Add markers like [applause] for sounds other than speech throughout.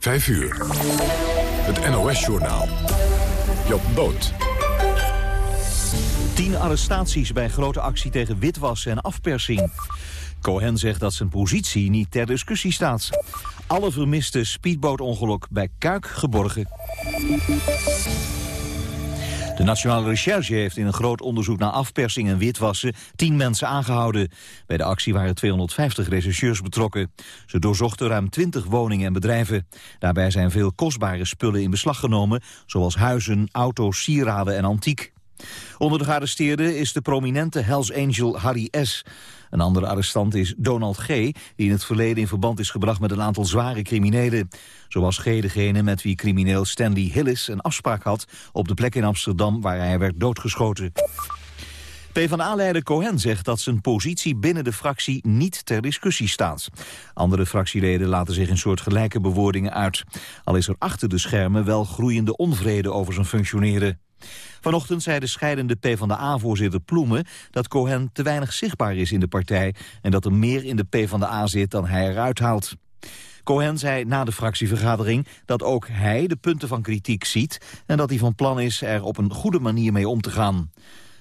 5 uur. Het NOS-journaal. Job Boot. Tien arrestaties bij grote actie tegen witwassen en afpersing. Cohen zegt dat zijn positie niet ter discussie staat. Alle vermiste speedbootongeluk bij Kuik geborgen. De Nationale Recherche heeft in een groot onderzoek naar afpersing en witwassen tien mensen aangehouden. Bij de actie waren 250 rechercheurs betrokken. Ze doorzochten ruim 20 woningen en bedrijven. Daarbij zijn veel kostbare spullen in beslag genomen, zoals huizen, auto's, sieraden en antiek. Onder de gearresteerden is de prominente Hells Angel Harry S. Een andere arrestant is Donald G., die in het verleden in verband is gebracht met een aantal zware criminelen. Zo was G. degene met wie crimineel Stanley Hillis een afspraak had op de plek in Amsterdam waar hij werd doodgeschoten. PvdA-leider Cohen zegt dat zijn positie binnen de fractie niet ter discussie staat. Andere fractieleden laten zich in soortgelijke bewoordingen uit. Al is er achter de schermen wel groeiende onvrede over zijn functioneren. Vanochtend zei de scheidende PvdA-voorzitter Ploemen dat Cohen te weinig zichtbaar is in de partij en dat er meer in de PvdA zit dan hij eruit haalt. Cohen zei na de fractievergadering dat ook hij de punten van kritiek ziet... en dat hij van plan is er op een goede manier mee om te gaan.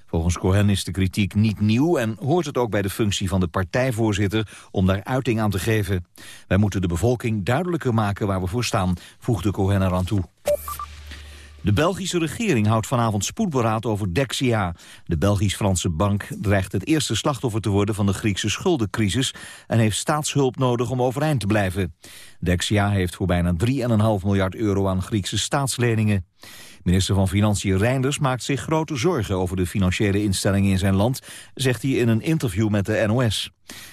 Volgens Cohen is de kritiek niet nieuw en hoort het ook bij de functie van de partijvoorzitter om daar uiting aan te geven. Wij moeten de bevolking duidelijker maken waar we voor staan, voegde Cohen eraan toe. De Belgische regering houdt vanavond spoedberaad over Dexia. De Belgisch-Franse bank dreigt het eerste slachtoffer te worden van de Griekse schuldencrisis en heeft staatshulp nodig om overeind te blijven. Dexia heeft voor bijna 3,5 miljard euro aan Griekse staatsleningen. Minister van Financiën Reinders maakt zich grote zorgen over de financiële instellingen in zijn land, zegt hij in een interview met de NOS.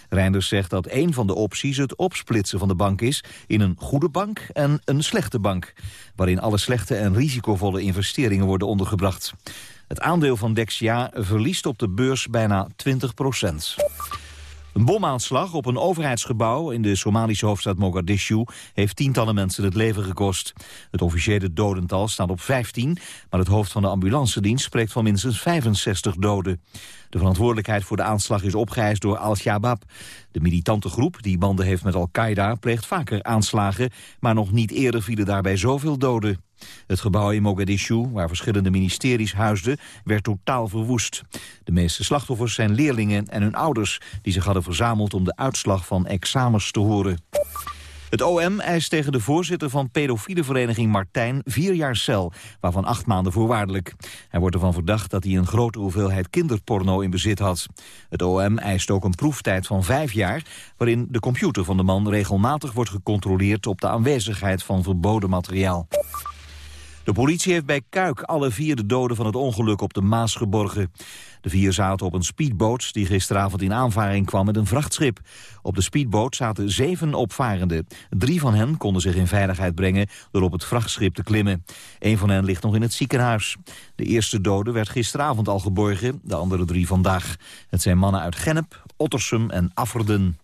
Reinders zegt dat een van de opties het opsplitsen van de bank is in een goede bank en een slechte bank, waarin alle slechte en risicovolle investeringen worden ondergebracht. Het aandeel van Dexia verliest op de beurs bijna 20 procent. Een bomaanslag op een overheidsgebouw in de Somalische hoofdstad Mogadishu heeft tientallen mensen het leven gekost. Het officiële dodental staat op 15, maar het hoofd van de ambulancedienst spreekt van minstens 65 doden. De verantwoordelijkheid voor de aanslag is opgeëist door Al-Shabaab. De militante groep, die banden heeft met Al-Qaeda, pleegt vaker aanslagen, maar nog niet eerder vielen daarbij zoveel doden. Het gebouw in Mogadishu, waar verschillende ministeries huisden, werd totaal verwoest. De meeste slachtoffers zijn leerlingen en hun ouders... die zich hadden verzameld om de uitslag van examens te horen. Het OM eist tegen de voorzitter van pedofiele vereniging Martijn vier jaar cel, waarvan acht maanden voorwaardelijk. Hij wordt ervan verdacht dat hij een grote hoeveelheid kinderporno in bezit had. Het OM eist ook een proeftijd van vijf jaar, waarin de computer van de man regelmatig wordt gecontroleerd op de aanwezigheid van verboden materiaal. De politie heeft bij Kuik alle vier de doden van het ongeluk op de Maas geborgen. De vier zaten op een speedboot die gisteravond in aanvaring kwam met een vrachtschip. Op de speedboot zaten zeven opvarenden. Drie van hen konden zich in veiligheid brengen door op het vrachtschip te klimmen. Een van hen ligt nog in het ziekenhuis. De eerste dode werd gisteravond al geborgen, de andere drie vandaag. Het zijn mannen uit Gennep, Ottersum en Afferden.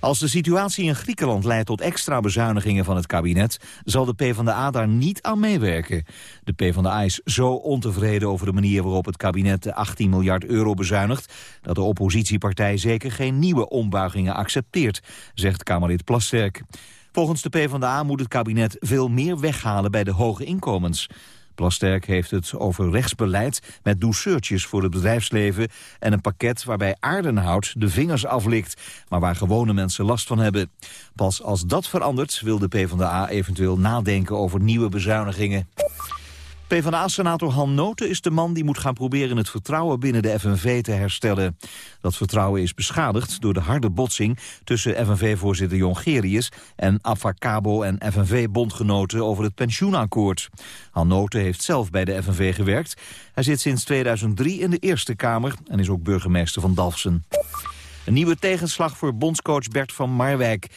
Als de situatie in Griekenland leidt tot extra bezuinigingen van het kabinet... zal de PvdA daar niet aan meewerken. De PvdA is zo ontevreden over de manier waarop het kabinet... de 18 miljard euro bezuinigt... dat de oppositiepartij zeker geen nieuwe ombuigingen accepteert... zegt Kamerlid Plasterk. Volgens de PvdA moet het kabinet veel meer weghalen bij de hoge inkomens. Plasterk heeft het over rechtsbeleid met douceurtjes voor het bedrijfsleven... en een pakket waarbij aardenhout de vingers aflikt... maar waar gewone mensen last van hebben. Pas als dat verandert wil de PvdA eventueel nadenken over nieuwe bezuinigingen. PvdA-senator Han Noten is de man die moet gaan proberen het vertrouwen binnen de FNV te herstellen. Dat vertrouwen is beschadigd door de harde botsing tussen FNV-voorzitter Jongerius en Avacabo en FNV-bondgenoten over het pensioenakkoord. Han Noten heeft zelf bij de FNV gewerkt. Hij zit sinds 2003 in de Eerste Kamer en is ook burgemeester van Dalfsen. Een nieuwe tegenslag voor bondscoach Bert van Marwijk.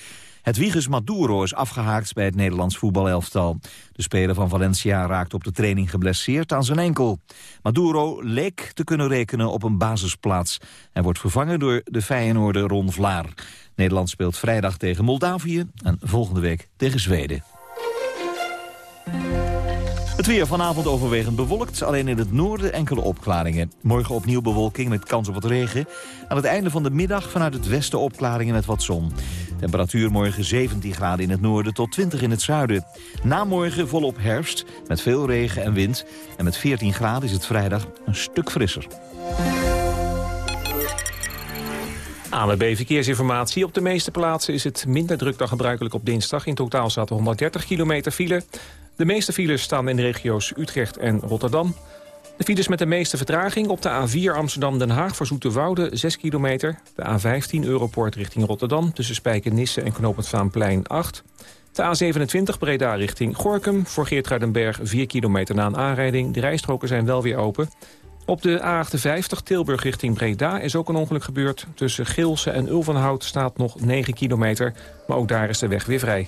Hedwiges Maduro is afgehaakt bij het Nederlands voetbalelftal. De speler van Valencia raakt op de training geblesseerd aan zijn enkel. Maduro leek te kunnen rekenen op een basisplaats. Hij wordt vervangen door de Feyenoorder Ron Vlaar. Nederland speelt vrijdag tegen Moldavië en volgende week tegen Zweden. Weer vanavond overwegend bewolkt. Alleen in het noorden enkele opklaringen. Morgen opnieuw bewolking met kans op wat regen. Aan het einde van de middag vanuit het westen opklaringen met wat zon. Temperatuur morgen 17 graden in het noorden tot 20 in het zuiden. Na morgen volop herfst met veel regen en wind. En met 14 graden is het vrijdag een stuk frisser. ANWB Verkeersinformatie. Op de meeste plaatsen is het minder druk dan gebruikelijk op dinsdag. In totaal er 130 kilometer file. De meeste files staan in de regio's Utrecht en Rotterdam. De files met de meeste vertraging op de A4 Amsterdam-Den Haag voor Zoeterwoude 6 kilometer. De A15 Europort richting Rotterdam tussen Spijkenisse en Knopend Vaanplein 8. De A27 Breda richting Gorkum voor Geertruidenberg 4 kilometer na een aanrijding. De rijstroken zijn wel weer open. Op de A58 Tilburg richting Breda is ook een ongeluk gebeurd. Tussen Geelse en Ulvenhout staat nog 9 kilometer, maar ook daar is de weg weer vrij.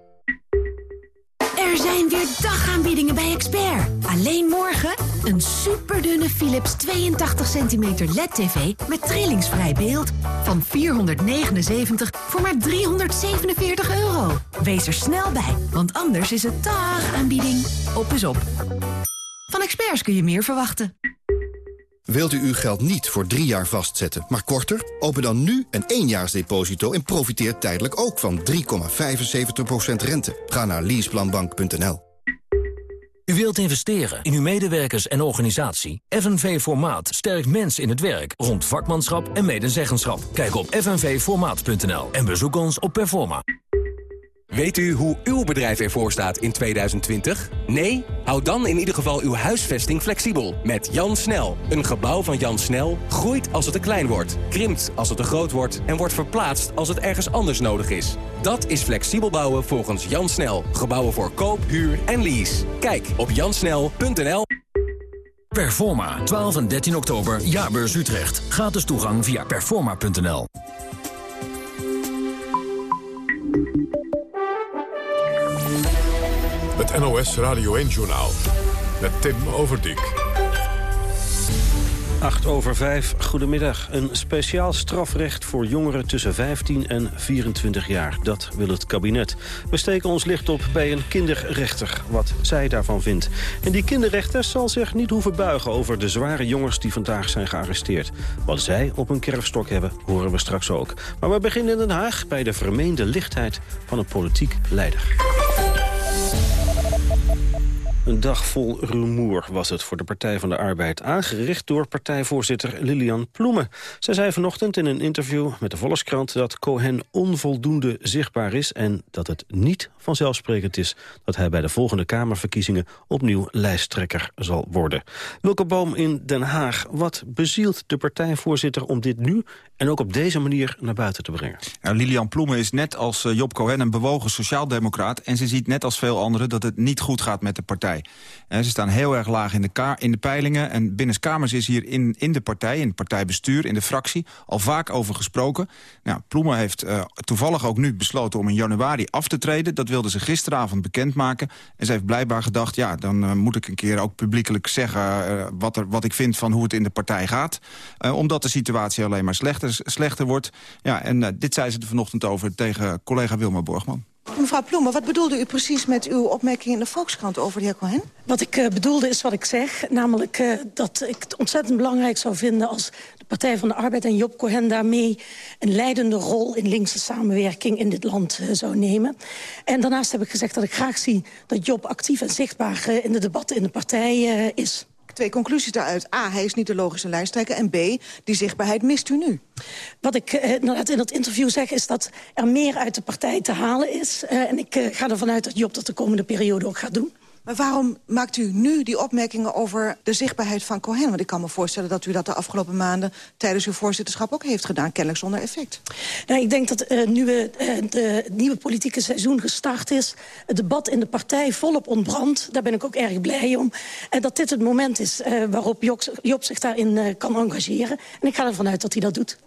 Er zijn weer dagaanbiedingen bij Expert. Alleen morgen een superdunne Philips 82 cm LED-TV met trillingsvrij beeld van 479 voor maar 347 euro. Wees er snel bij, want anders is het dagaanbieding op is op. Van Experts kun je meer verwachten. Wilt u uw geld niet voor drie jaar vastzetten, maar korter? Open dan nu een éénjaarsdeposito en profiteer tijdelijk ook van 3,75% rente. Ga naar leaseplanbank.nl. U wilt investeren in uw medewerkers en organisatie? FNV Formaat sterkt mensen in het werk rond vakmanschap en medezeggenschap. Kijk op fnvformaat.nl en bezoek ons op Performa. Weet u hoe uw bedrijf ervoor staat in 2020? Nee? Houd dan in ieder geval uw huisvesting flexibel. Met Jan Snel. Een gebouw van Jan Snel groeit als het te klein wordt, krimpt als het te groot wordt en wordt verplaatst als het ergens anders nodig is. Dat is flexibel bouwen volgens Jan Snel. Gebouwen voor koop, huur en lease. Kijk op jansnel.nl. Performa, 12 en 13 oktober, Jaarbeurs Utrecht. Gratis toegang via performa.nl. NOS Radio 1-journaal met Tim Overdijk. 8 over 5, goedemiddag. Een speciaal strafrecht voor jongeren tussen 15 en 24 jaar. Dat wil het kabinet. We steken ons licht op bij een kinderrechter, wat zij daarvan vindt. En die kinderrechter zal zich niet hoeven buigen over de zware jongens die vandaag zijn gearresteerd. Wat zij op hun kerfstok hebben, horen we straks ook. Maar we beginnen in Den Haag bij de vermeende lichtheid van een politiek leider. Een dag vol rumoer was het voor de Partij van de Arbeid... aangericht door partijvoorzitter Lilian Ploemen. Zij zei vanochtend in een interview met de Volkskrant... dat Cohen onvoldoende zichtbaar is... en dat het niet vanzelfsprekend is... dat hij bij de volgende Kamerverkiezingen... opnieuw lijsttrekker zal worden. Wilke Boom in Den Haag. Wat bezielt de partijvoorzitter om dit nu... en ook op deze manier naar buiten te brengen? Nou, Lilian Ploemen is net als eh, Job Cohen een bewogen sociaaldemocraat... en ze ziet net als veel anderen dat het niet goed gaat met de partij. Ze staan heel erg laag in de, in de peilingen. En binnenskamers is hier in, in de partij, in het partijbestuur, in de fractie... al vaak over gesproken. Nou, Ploemen heeft uh, toevallig ook nu besloten om in januari af te treden. Dat wilde ze gisteravond bekendmaken. En ze heeft blijkbaar gedacht, ja, dan uh, moet ik een keer ook publiekelijk zeggen... Uh, wat, er, wat ik vind van hoe het in de partij gaat. omdat de situatie alleen maar slechter, slechter wordt. Ja, en dit zei ze er vanochtend over tegen collega Wilma Borgman. Mevrouw Ploemen, wat bedoelde u precies met uw opmerking in de Volkskrant over de heer Cohen? Wat ik uh, bedoelde is wat ik zeg. Namelijk uh, dat ik het ontzettend belangrijk zou vinden... als de Partij van de Arbeid en Job Cohen daarmee... een leidende rol in linkse samenwerking in dit land uh, zou nemen. En daarnaast heb ik gezegd dat ik graag zie... dat Job actief en zichtbaar in de debatten in de partij is. Twee conclusies daaruit. A, hij is niet de logische lijsttrekker. En B, die zichtbaarheid mist u nu. Wat ik uh, in dat interview zeg is dat er meer uit de partij te halen is. Uh, en ik uh, ga ervan uit dat Job dat de komende periode ook gaat doen. Maar waarom maakt u nu die opmerkingen over de zichtbaarheid van Cohen? Want ik kan me voorstellen dat u dat de afgelopen maanden... tijdens uw voorzitterschap ook heeft gedaan, kennelijk zonder effect. Nou, ik denk dat uh, nu uh, het nieuwe politieke seizoen gestart is... het debat in de partij volop ontbrandt. Daar ben ik ook erg blij om. En dat dit het moment is uh, waarop Job, Job zich daarin kan engageren. En ik ga ervan uit dat hij dat doet.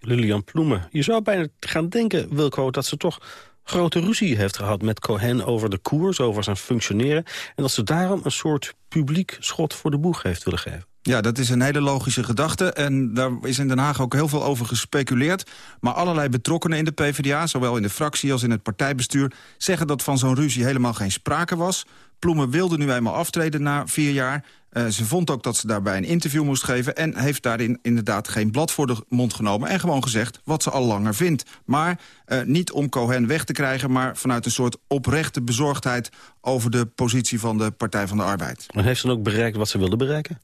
Lilian Ploemen. Je zou bijna gaan denken, Wilco, dat ze toch grote ruzie heeft gehad met Cohen over de koers, over zijn functioneren. En dat ze daarom een soort publiek schot voor de boeg heeft willen geven. Ja, dat is een hele logische gedachte. En daar is in Den Haag ook heel veel over gespeculeerd. Maar allerlei betrokkenen in de PvdA, zowel in de fractie als in het partijbestuur... zeggen dat van zo'n ruzie helemaal geen sprake was. Ploemen wilde nu eenmaal aftreden na vier jaar. Uh, ze vond ook dat ze daarbij een interview moest geven... en heeft daarin inderdaad geen blad voor de mond genomen... en gewoon gezegd wat ze al langer vindt. Maar uh, niet om Cohen weg te krijgen... maar vanuit een soort oprechte bezorgdheid... over de positie van de Partij van de Arbeid. Maar heeft ze dan ook bereikt wat ze wilde bereiken?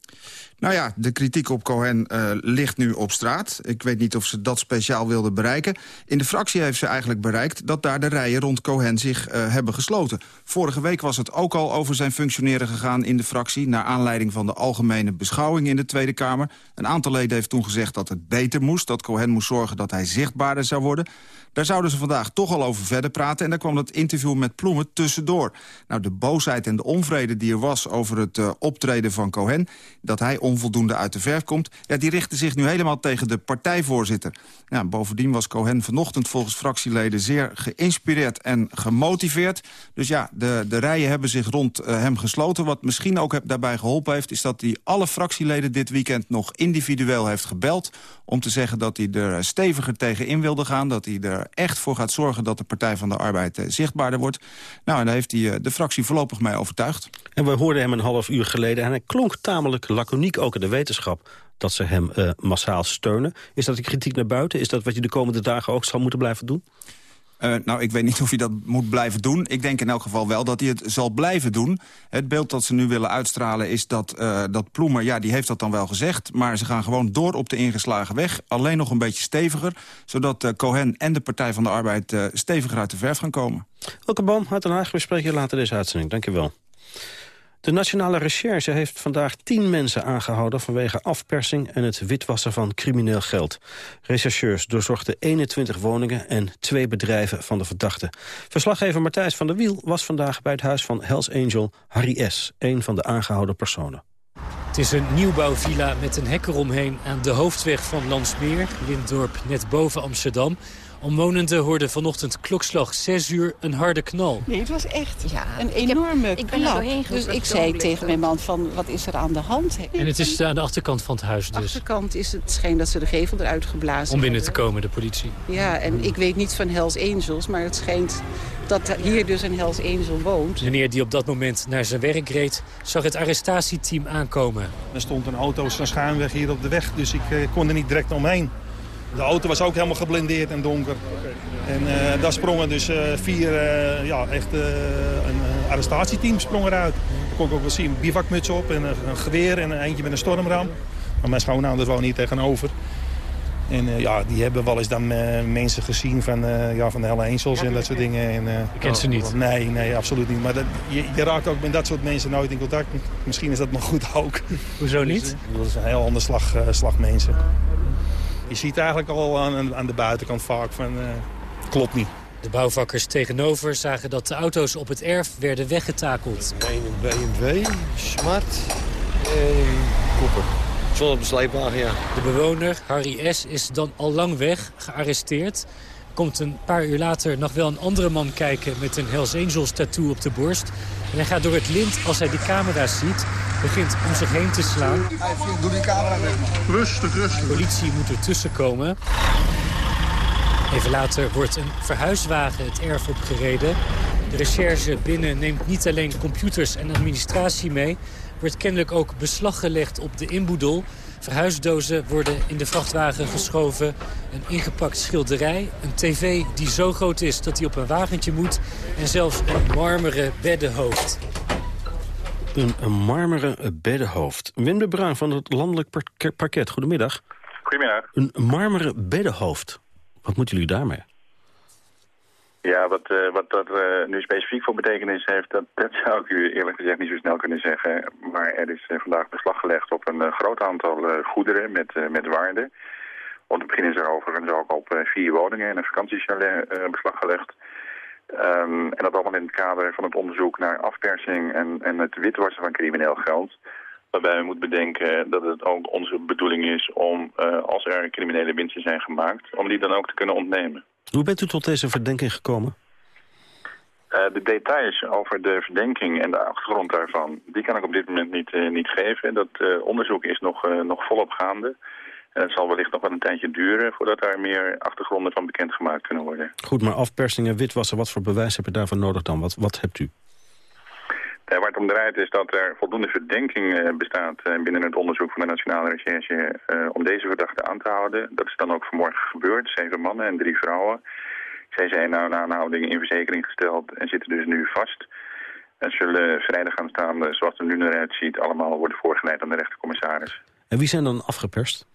Nou ja, de kritiek op Cohen uh, ligt nu op straat. Ik weet niet of ze dat speciaal wilde bereiken. In de fractie heeft ze eigenlijk bereikt dat daar de rijen rond Cohen zich uh, hebben gesloten. Vorige week was het ook al over zijn functioneren gegaan in de fractie... naar aanleiding van de algemene beschouwing in de Tweede Kamer. Een aantal leden heeft toen gezegd dat het beter moest... dat Cohen moest zorgen dat hij zichtbaarder zou worden. Daar zouden ze vandaag toch al over verder praten... en daar kwam dat interview met Ploemen tussendoor. Nou, de boosheid en de onvrede die er was over het uh, optreden van Cohen... dat hij onvoldoende uit de verf komt... Ja, die richten zich nu helemaal tegen de partijvoorzitter. Ja, bovendien was Cohen vanochtend volgens fractieleden... zeer geïnspireerd en gemotiveerd. Dus ja, de, de rijen hebben zich rond uh, hem gesloten. Wat misschien ook heb, daarbij geholpen heeft... is dat hij alle fractieleden dit weekend nog individueel heeft gebeld... om te zeggen dat hij er steviger tegen in wilde gaan... dat hij er echt voor gaat zorgen dat de Partij van de Arbeid uh, zichtbaarder wordt. Nou, en daar heeft hij de fractie voorlopig mee overtuigd. En we hoorden hem een half uur geleden en hij klonk tamelijk laconiek ook in de wetenschap dat ze hem uh, massaal steunen. Is dat de kritiek naar buiten? Is dat wat je de komende dagen ook zal moeten blijven doen? Uh, nou, ik weet niet of hij dat moet blijven doen. Ik denk in elk geval wel dat hij het zal blijven doen. Het beeld dat ze nu willen uitstralen is dat, uh, dat Ploemer... ja, die heeft dat dan wel gezegd, maar ze gaan gewoon door op de ingeslagen weg. Alleen nog een beetje steviger, zodat uh, Cohen en de Partij van de Arbeid... steviger uit de verf gaan komen. Welke Boom uit Den Haag, we spreken je later deze uitzending. Dank je wel. De Nationale Recherche heeft vandaag tien mensen aangehouden... vanwege afpersing en het witwassen van crimineel geld. Rechercheurs doorzochten 21 woningen en twee bedrijven van de verdachte. Verslaggever Matthijs van der Wiel was vandaag bij het huis van Hells Angel Harry S., een van de aangehouden personen. Het is een nieuwbouwvilla met een hek eromheen aan de hoofdweg van Landsmeer, Linddorp, net boven Amsterdam. Omwonenden hoorden vanochtend klokslag 6 uur een harde knal. Nee, het was echt ja, een enorme ik, heb, ik klap. Dus ik zei tegen mijn man van, wat is er aan de hand? En het is aan de achterkant van het huis dus? De achterkant is het schijn dat ze de gevel eruit geblazen Om binnen te komen, de politie? Ja, en ik weet niet van Hells Angels, maar het schijnt dat hier dus een Hells Angel woont. Meneer die op dat moment naar zijn werk reed, zag het arrestatieteam aankomen. Er stond een auto zijn schuimweg hier op de weg, dus ik eh, kon er niet direct omheen. De auto was ook helemaal geblindeerd en donker. En uh, daar sprongen dus uh, vier, uh, ja, echt een arrestatieteam sprong eruit. Dat kon ik ook wel zien, een bivakmuts op en een geweer en een eentje met een stormram. Maar mijn schoonouders wonen hier tegenover. En ja, die hebben wel eens dan mensen gezien van, ja, van de Helle Angels en dat soort dingen. En, je kent ze niet? Nee, nee, absoluut niet. Maar dat, je, je, raakt ook met dat soort mensen nooit in contact. Misschien is dat nog goed ook. Hoezo niet? Dus, dat is een heel ander slag, slag mensen. Je ziet eigenlijk al aan, aan de buitenkant vaak van, uh, klopt niet. De bouwvakkers tegenover zagen dat de auto's op het erf werden weggetakeld. Een BMW, Smart en Cooper. Zonder op de sleepwagen, ja. De bewoner, Harry S., is dan al lang weg, gearresteerd. Komt een paar uur later nog wel een andere man kijken met een Hells Angels tattoo op de borst. En hij gaat door het lint als hij de camera's ziet. Begint om zich heen te slaan. Doe die camera weg, man. Rustig, rustig. De politie moet ertussen komen. Even later wordt een verhuiswagen het erf opgereden. De recherche binnen neemt niet alleen computers en administratie mee... wordt kennelijk ook beslag gelegd op de inboedel. Verhuisdozen worden in de vrachtwagen geschoven. Een ingepakt schilderij, een tv die zo groot is dat hij op een wagentje moet... en zelfs een marmeren beddenhoofd. een, een marmeren beddenhoofd. Wim de Bruin van het Landelijk Par- Parket, goedemiddag. Goedemiddag. Een marmeren beddenhoofd. Wat moeten jullie daarmee? Ja, wat, eh, wat dat eh, nu specifiek voor betekenis heeft, dat, zou ik u eerlijk gezegd niet zo snel kunnen zeggen. Maar er is eh, vandaag beslag gelegd op een groot aantal goederen met, met waarde. Om te beginnen is er overigens ook op vier woningen en een vakantiechalet beslag gelegd. Ehm, en dat allemaal in het kader van het onderzoek naar afpersing en, en het witwassen van crimineel geld. Waarbij we moeten bedenken dat het ook onze bedoeling is om, als er criminele winsten zijn gemaakt, om die dan ook te kunnen ontnemen. Hoe bent u tot deze verdenking gekomen? Eh, de details over de verdenking en de achtergrond daarvan, die kan ik op dit moment niet, eh, niet geven. Dat eh, onderzoek is nog, nog volop gaande. En het zal wellicht nog wel een tijdje duren voordat daar meer achtergronden van bekendgemaakt kunnen worden. Goed, maar afpersing en witwassen, wat voor bewijs heb je daarvoor nodig dan? Wat, wat hebt u? Eh, waar het om draait is dat er voldoende verdenking eh, bestaat eh, binnen het onderzoek van de Nationale Recherche om deze verdachte aan te houden. Dat is dan ook vanmorgen gebeurd, zeven mannen en drie vrouwen. Zij zijn na aanhouding in verzekering gesteld en zitten dus nu vast. En zullen vrijdag gaan staan, zoals het er nu naar uitziet, allemaal worden voorgeleid aan de rechtercommissaris. En wie zijn dan afgeperst?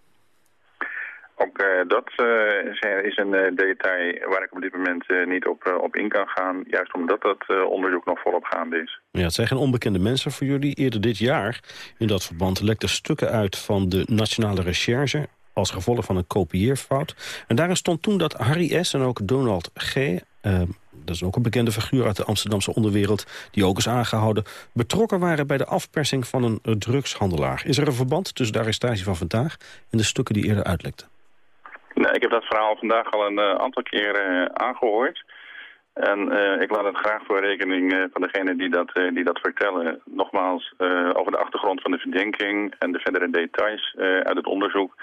Ook eh, dat eh, is een eh, detail waar ik op dit moment niet op, op in kan gaan. Juist omdat dat onderzoek nog volop gaande is. Ja, het zijn geen onbekende mensen voor jullie. Eerder dit jaar, in dat verband, lekten stukken uit van de Nationale Recherche... als gevolg van een kopieerfout. En daarin stond toen dat Harry S. en ook Donald G. dat is ook een bekende figuur uit de Amsterdamse onderwereld... die ook is aangehouden, betrokken waren bij de afpersing van een drugshandelaar. Is er een verband tussen de arrestatie van vandaag... en de stukken die eerder uitlekten? Nou, ik heb dat verhaal vandaag al een eh, aantal keren eh, aangehoord. En eh, ik laat het graag voor rekening van degene die dat, die dat vertellen. Nogmaals, over de achtergrond van de verdenking en de verdere details uit het onderzoek.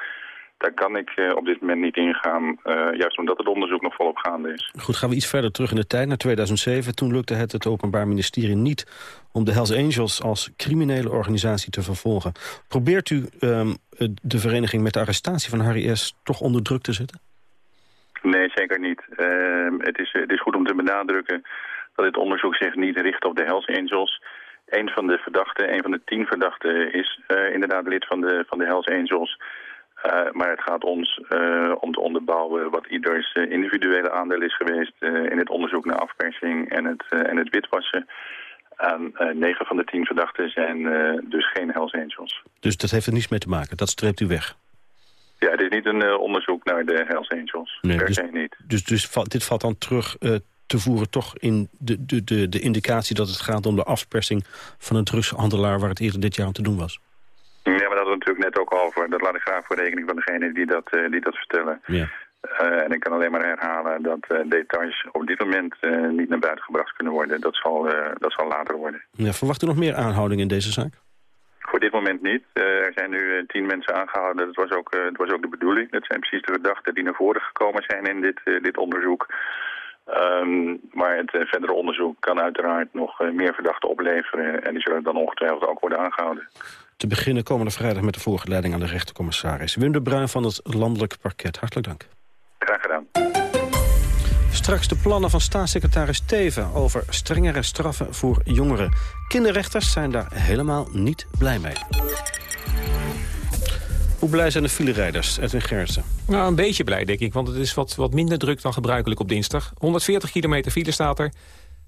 Daar kan ik eh, op dit moment niet ingaan, eh, juist omdat het onderzoek nog volop gaande is. Goed, gaan we iets verder terug in de tijd, naar 2007. Toen lukte het het Openbaar Ministerie niet om de Hells Angels als criminele organisatie te vervolgen. Probeert u ehm, de vereniging met de arrestatie van Harry S. toch onder druk te zetten? Nee, zeker niet. Ehm, het, is, het is goed om te benadrukken dat dit onderzoek zich niet richt op de Hells Angels. Een van de verdachten, een van de tien verdachten, is eh, inderdaad lid van de, van de Hells Angels. Eh, maar het gaat ons eh, om te onderbouwen wat ieders eh, individuele aandeel is geweest in het onderzoek naar afpersing en het, en het witwassen. En negen van de tien verdachten zijn dus geen Hells Angels. Dus dat heeft er niets mee te maken, dat streept u weg? Ja, het is niet een onderzoek naar de Hells Angels. Nee, per dus, se niet. dus, dus va- dit valt dan terug te voeren toch in de, de, de, de indicatie dat het gaat om de afpersing van een drugshandelaar waar het eerder dit jaar aan te doen was? Net ook over. Dat laat ik graag voor rekening van degene die dat, eh, die dat vertellen. Ja. Eh, en ik kan alleen maar herhalen dat eh, details op dit moment niet naar buiten gebracht kunnen worden. Dat zal, dat zal later worden. Ja, verwacht u nog meer aanhoudingen in deze zaak? Voor dit moment niet. Er zijn nu tien mensen aangehouden. Dat was, ook, dat was ook de bedoeling. Dat zijn precies de verdachten die naar voren gekomen zijn in dit, dit onderzoek. Ehm, maar het verdere onderzoek kan uiteraard nog meer verdachten opleveren. En die zullen dan ongetwijfeld ook worden aangehouden. Te beginnen komende vrijdag met de voorgeleiding aan de rechtercommissaris. Wim de Bruin van het Landelijk Parket. Hartelijk dank. Graag gedaan. Straks de plannen van staatssecretaris Teven over strengere straffen voor jongeren. Kinderrechters zijn daar helemaal niet blij mee. Hoe blij zijn de filerijders, Edwin Gersten? Nou, een beetje blij, denk ik, want het is wat, wat minder druk dan gebruikelijk op dinsdag. 140 kilometer file staat er.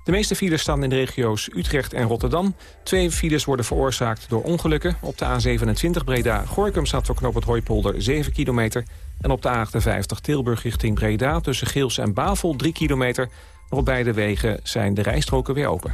De meeste files staan in de regio's Utrecht en Rotterdam. Twee files worden veroorzaakt door ongelukken. Op de A27 Breda-Gorkum staat voor knoop het Hooipolder 7 kilometer. En op de A58 Tilburg richting Breda tussen Geels en Bavel 3 kilometer. Maar op beide wegen zijn de rijstroken weer open.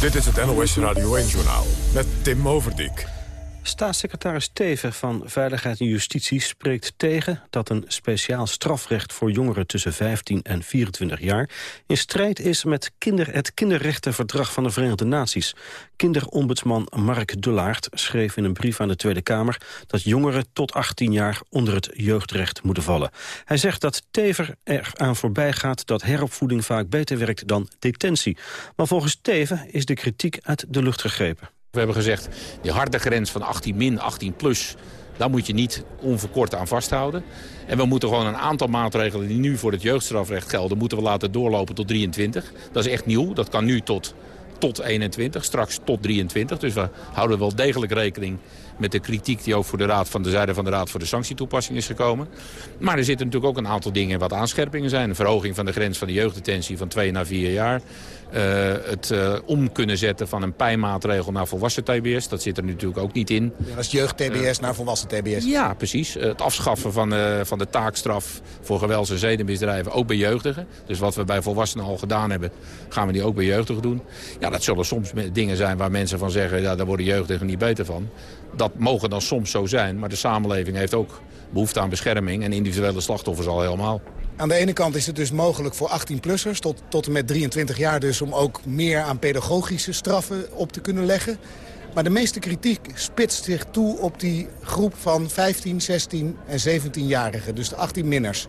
Dit is het NOS Radio 1-journaal met Tim Overdijk. Staatssecretaris Teven van Veiligheid en Justitie spreekt tegen dat een speciaal strafrecht voor jongeren tussen 15 en 24 jaar in strijd is met kinder, het kinderrechtenverdrag van de Verenigde Naties. Kinderombudsman Mark Dullaert schreef in een brief aan de Tweede Kamer dat jongeren tot 18 jaar onder het jeugdrecht moeten vallen. Hij zegt dat Tever er aan voorbij gaat dat heropvoeding vaak beter werkt dan detentie. Maar volgens Teven is de kritiek uit de lucht gegrepen. We hebben gezegd, die harde grens van 18 min, 18 plus... daar moet je niet onverkort aan vasthouden. En we moeten gewoon een aantal maatregelen die nu voor het jeugdstrafrecht gelden... moeten we laten doorlopen tot 23. Dat is echt nieuw. Dat kan nu tot tot 21, straks tot 23. Dus we houden wel degelijk rekening met de kritiek die ook voor de raad van de zijde van de Raad voor de sanctietoepassing is gekomen. Maar er zitten natuurlijk ook een aantal dingen wat aanscherpingen zijn. Een verhoging van de grens van de jeugddetentie van 2 naar 4 jaar. Uh, het uh, om kunnen zetten van een pijnmaatregel naar volwassen TBS. Dat zit er natuurlijk ook niet in. Ja, dat is jeugd-TBS uh, naar volwassen TBS. Ja, precies. het afschaffen van, van de taakstraf voor gewelds- en zedenmisdrijven, ook bij jeugdigen. Dus wat we bij volwassenen al gedaan hebben, gaan we die ook bij jeugdigen doen. Ja, dat zullen soms dingen zijn waar mensen van zeggen... ja, daar worden jeugdigen niet beter van. Dat mogen dan soms zo zijn, maar de samenleving heeft ook behoefte aan bescherming... en individuele slachtoffers al helemaal. Aan de ene kant is het dus mogelijk voor 18-plussers tot, tot en met 23 jaar dus... om ook meer aan pedagogische straffen op te kunnen leggen. Maar de meeste kritiek spitst zich toe op die groep van 15, 16 en 17-jarigen. Dus de 18-minners.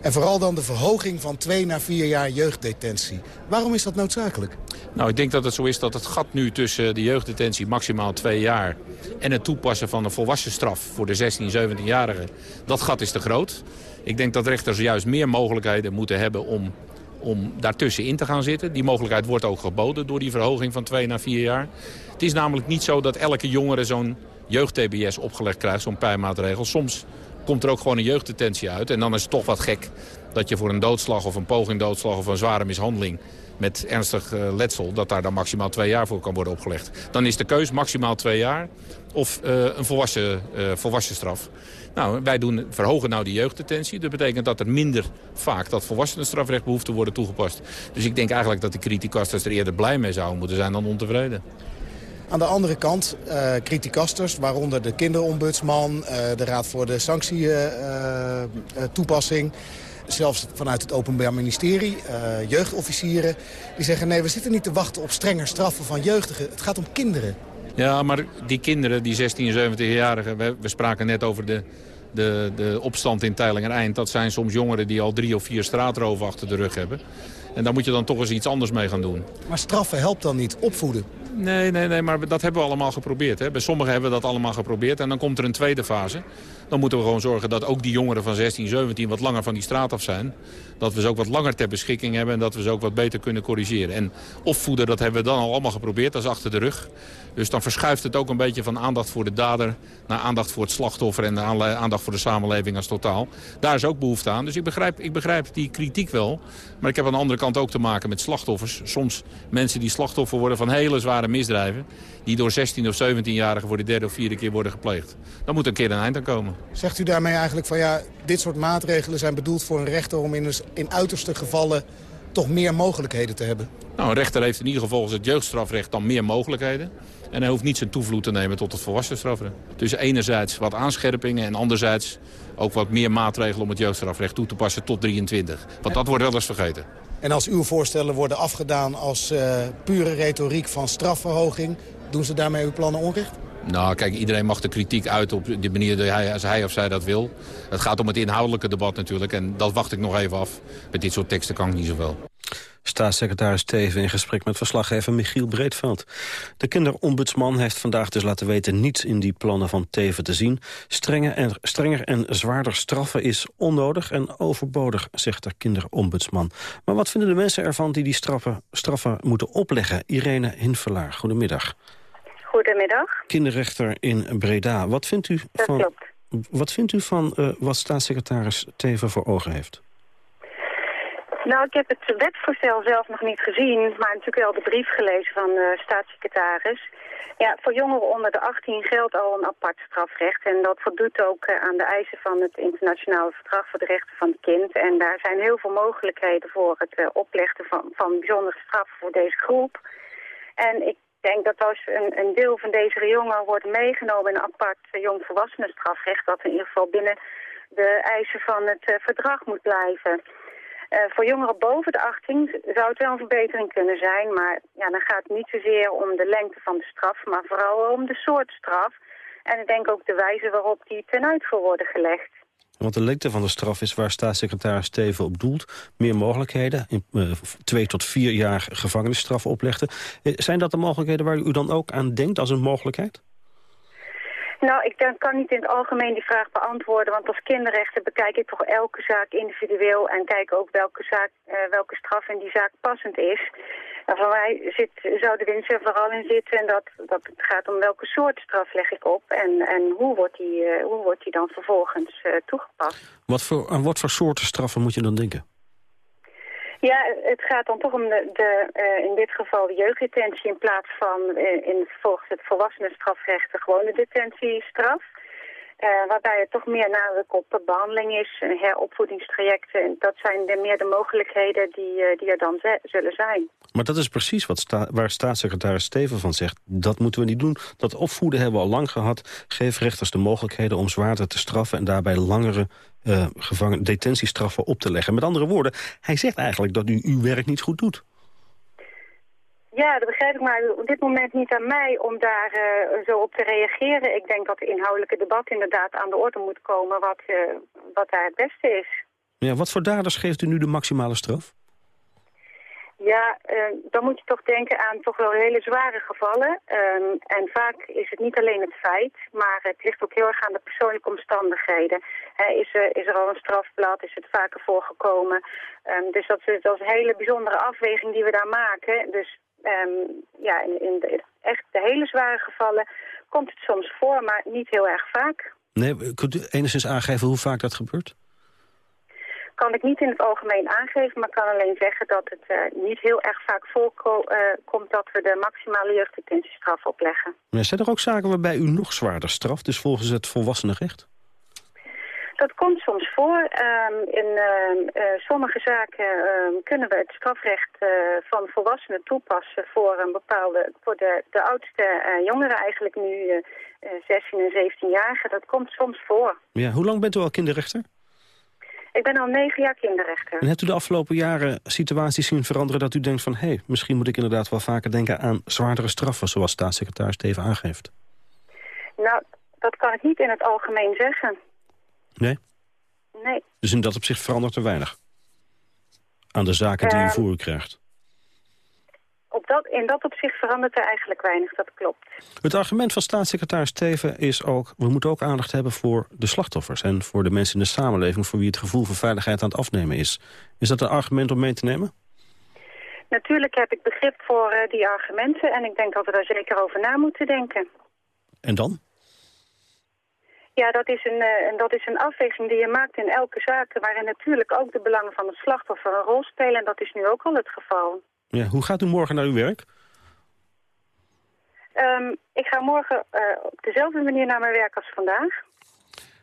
En vooral dan de verhoging van 2 naar 4 jaar jeugddetentie. Waarom is dat noodzakelijk? Nou, ik denk dat het zo is dat het gat nu tussen de jeugddetentie maximaal 2 jaar... en het toepassen van een volwassen straf voor de 16, 17-jarigen... dat gat is te groot. Ik denk dat rechters juist meer mogelijkheden moeten hebben om, om daartussenin te gaan zitten. Die mogelijkheid wordt ook geboden door die verhoging van 2 naar 4 jaar. Het is namelijk niet zo dat elke jongere zo'n jeugd-TBS opgelegd krijgt, zo'n pijnmaatregel. Soms komt er ook gewoon een jeugddetentie uit. En dan is het toch wat gek dat je voor een doodslag of een poging doodslag of een zware mishandeling met ernstig uh, letsel, dat daar dan maximaal twee jaar voor kan worden opgelegd. Dan is de keus maximaal twee jaar of uh, een volwassen, uh, volwassen straf. Nou, wij doen, verhogen nou die jeugddetentie. Dat betekent dat er minder vaak dat volwassenenstrafrecht behoeft te worden toegepast. Dus ik denk eigenlijk dat de criticasters er eerder blij mee zouden moeten zijn dan ontevreden. Aan de andere kant, uh, criticasters, waaronder de kinderombudsman... De Raad voor de Sanctietoepassing... Uh, zelfs vanuit het Openbaar Ministerie, jeugdofficieren... die zeggen nee, we zitten niet te wachten op strenger straffen van jeugdigen. Het gaat om kinderen. Ja, maar die kinderen, die 16 en 17-jarigen... We, we, spraken net over de, de, de opstand in Teiling Eind. Dat zijn soms jongeren die al drie of vier straatroven achter de rug hebben. En daar moet je dan toch eens iets anders mee gaan doen. Maar straffen helpt dan niet, opvoeden? Nee, nee, nee, maar dat hebben we allemaal geprobeerd. Hè. Bij sommigen hebben we dat allemaal geprobeerd. En dan komt er een tweede fase. Dan moeten we gewoon zorgen dat ook die jongeren van 16, 17 wat langer van die straat af zijn. Dat we ze ook wat langer ter beschikking hebben en dat we ze ook wat beter kunnen corrigeren. En opvoeden, dat hebben we dan al allemaal geprobeerd. Dat is achter de rug. Dus dan verschuift het ook een beetje van aandacht voor de dader... naar aandacht voor het slachtoffer en aandacht voor de samenleving als totaal. Daar is ook behoefte aan. Dus ik begrijp, ik begrijp die kritiek wel. Maar ik heb aan de andere kant ook te maken met slachtoffers. Soms mensen die slachtoffer worden van hele zware misdrijven... die door 16 of 17-jarigen voor de derde of vierde keer worden gepleegd. Dan moet een keer een eind aan komen. Zegt u daarmee eigenlijk van ja, dit soort maatregelen zijn bedoeld voor een rechter... om in, in uiterste gevallen toch meer mogelijkheden te hebben? Nou, een rechter heeft in ieder geval volgens het jeugdstrafrecht dan meer mogelijkheden. En hij hoeft niet zijn toevloed te nemen tot het volwassen strafrecht. Dus enerzijds wat aanscherpingen en anderzijds ook wat meer maatregelen om het jeugdstrafrecht toe te passen tot 23. Want dat wordt wel eens vergeten. En als uw voorstellen worden afgedaan als uh, pure retoriek van strafverhoging... doen ze daarmee uw plannen onrecht? Nou, kijk, iedereen mag de kritiek uit op de manier die hij, als hij of zij dat wil. Het gaat om het inhoudelijke debat natuurlijk. En dat wacht ik nog even af. Met dit soort teksten kan ik niet zoveel. Staatssecretaris Teven in gesprek met verslaggever Michiel Breedveld. De kinderombudsman heeft vandaag dus laten weten niets in die plannen van Teven te zien. Strenger en, strenger en zwaarder straffen is onnodig en overbodig, zegt de kinderombudsman. Maar wat vinden de mensen ervan die die straffen, straffen moeten opleggen? Irene Hinvelaar, goedemiddag. Goedemiddag. Kinderrechter in Breda. Wat vindt u Dat van, klopt. Wat vindt u van uh, wat staatssecretaris Teven voor ogen heeft? Nou, ik heb het wetsvoorstel zelf nog niet gezien, maar natuurlijk wel de brief gelezen van de staatssecretaris. Ja, voor jongeren onder de 18 geldt al een apart strafrecht en dat voldoet ook aan de eisen van het internationale verdrag voor de rechten van het kind. En daar zijn heel veel mogelijkheden voor het opleggen van, van bijzondere straffen voor deze groep. En ik denk dat als een, een deel van deze jongeren wordt meegenomen in een apart jongvolwassenen strafrecht, dat in ieder geval binnen de eisen van het uh, verdrag moet blijven. Uh, voor jongeren boven de 18 zou het wel een verbetering kunnen zijn, maar ja, dan gaat het niet zozeer om de lengte van de straf, maar vooral om de soort straf. En ik denk ook de wijze waarop die ten uitvoer worden gelegd. Want de lengte van de straf is waar staatssecretaris Steven op doelt. Meer mogelijkheden, in, uh, twee tot vier jaar gevangenisstraf opleggen. Uh, zijn dat de mogelijkheden waar u dan ook aan denkt als een mogelijkheid? Nou, ik kan niet in het algemeen die vraag beantwoorden, want als kinderrechter bekijk ik toch elke zaak individueel en kijk ook welke, zaak, uh, welke straf in die zaak passend is. Nou, voor mij zit, zou de winst er vooral in zitten en dat, dat het gaat om welke soort straf leg ik op en, en hoe, wordt die, uh, hoe wordt die dan vervolgens uh, toegepast. Wat voor, aan wat voor soorten straffen moet je dan denken? Ja, het gaat dan toch om de, de uh, in dit geval de jeugddetentie in plaats van in, volgens het volwassenenstrafrecht de gewone detentiestraf. Uh, waarbij er toch meer nadruk op behandeling is, heropvoedingstrajecten. En dat zijn de, meer de mogelijkheden die, uh, die er dan zullen zijn. Maar dat is precies wat waar staatssecretaris Steven van zegt. Dat moeten we niet doen. Dat opvoeden hebben we al lang gehad. Geef rechters de mogelijkheden om zwaarder te straffen... en daarbij langere gevangen detentiestraffen op te leggen. Met andere woorden, hij zegt eigenlijk dat u uw werk niet goed doet. Ja, dat begrijp ik, maar op dit moment niet aan mij om daar uh, zo op te reageren. Ik denk dat de inhoudelijke debat inderdaad aan de orde moet komen wat, uh, wat daar het beste is. Ja, wat voor daders geeft u nu de maximale straf? Ja, uh, dan moet je toch denken aan toch wel hele zware gevallen. Um, en vaak is het niet alleen het feit, maar het ligt ook heel erg aan de persoonlijke omstandigheden. He, is, er, is er al een strafblad, is het vaker voorgekomen? Um, dus dat is, dat is een hele bijzondere afweging die we daar maken. Dus Um, ja, in, in de, echt de hele zware gevallen komt het soms voor, maar niet heel erg vaak. Nee, kunt u enigszins aangeven hoe vaak dat gebeurt? Kan ik niet in het algemeen aangeven, maar kan alleen zeggen dat het uh, niet heel erg vaak voorkomt uh, dat we de maximale jeugddetentiestraf opleggen. Maar zijn er ook zaken waarbij u nog zwaarder straft, dus volgens het volwassenenrecht? Dat komt soms voor. Um, in uh, uh, sommige zaken uh, kunnen we het strafrecht uh, van volwassenen toepassen voor een bepaalde, voor de, de oudste jongeren eigenlijk nu 16 en 17-jarigen. Dat komt soms voor. Ja, hoe lang bent u al kinderrechter? Ik ben al negen jaar kinderrechter. En hebt u de afgelopen jaren situaties zien veranderen dat u denkt van... hé, hey, misschien moet ik inderdaad wel vaker denken aan zwaardere straffen... zoals staatssecretaris Steven aangeeft? Nou, dat kan ik niet in het algemeen zeggen. Nee? Nee. Dus in dat opzicht verandert er weinig? Aan de zaken die u voor u krijgt? Op dat, in dat opzicht verandert er eigenlijk weinig, dat klopt. Het argument van staatssecretaris Steven is ook... we moeten ook aandacht hebben voor de slachtoffers... en voor de mensen in de samenleving... voor wie het gevoel van veiligheid aan het afnemen is. Is dat een argument om mee te nemen? Natuurlijk heb ik begrip voor uh, die argumenten... en ik denk dat we daar zeker over na moeten denken. En dan? Ja, dat is, een, uh, dat is een afweging die je maakt in elke zaak... waarin natuurlijk ook de belangen van het slachtoffer een rol spelen. En dat is nu ook al het geval. Ja, hoe gaat u morgen naar uw werk? Um, ik ga morgen uh, op dezelfde manier naar mijn werk als vandaag.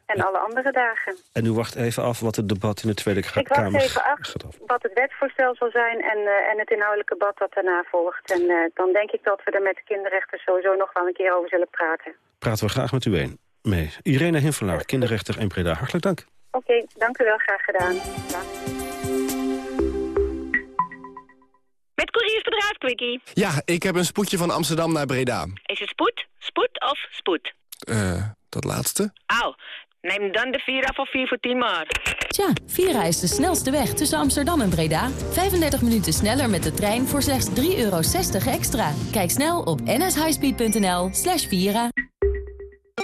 En ja. alle andere dagen. En u wacht even af wat het debat in de Tweede Kamer Ik wacht even af wat het wetsvoorstel zal zijn... en, uh, en het inhoudelijke debat dat daarna volgt. En uh, dan denk ik dat we er met de kinderrechters sowieso nog wel een keer over zullen praten. Praten we graag met u een mee. Irene Hinvelaar, kinderrechter en Breda. Hartelijk dank. Oké, okay, dank u wel. Graag gedaan. Met couriersbedrijf Quickie. Ja, ik heb een spoedje van Amsterdam naar Breda. Is het spoed, spoed of spoed? Eh, uh, dat laatste. Au, neem dan de Vira voor 4 voor 10 maart. Tja, Vira is de snelste weg tussen Amsterdam en Breda. 35 minuten sneller met de trein voor slechts 3,60 euro extra. Kijk snel op nshighspeed.nl slash Vira.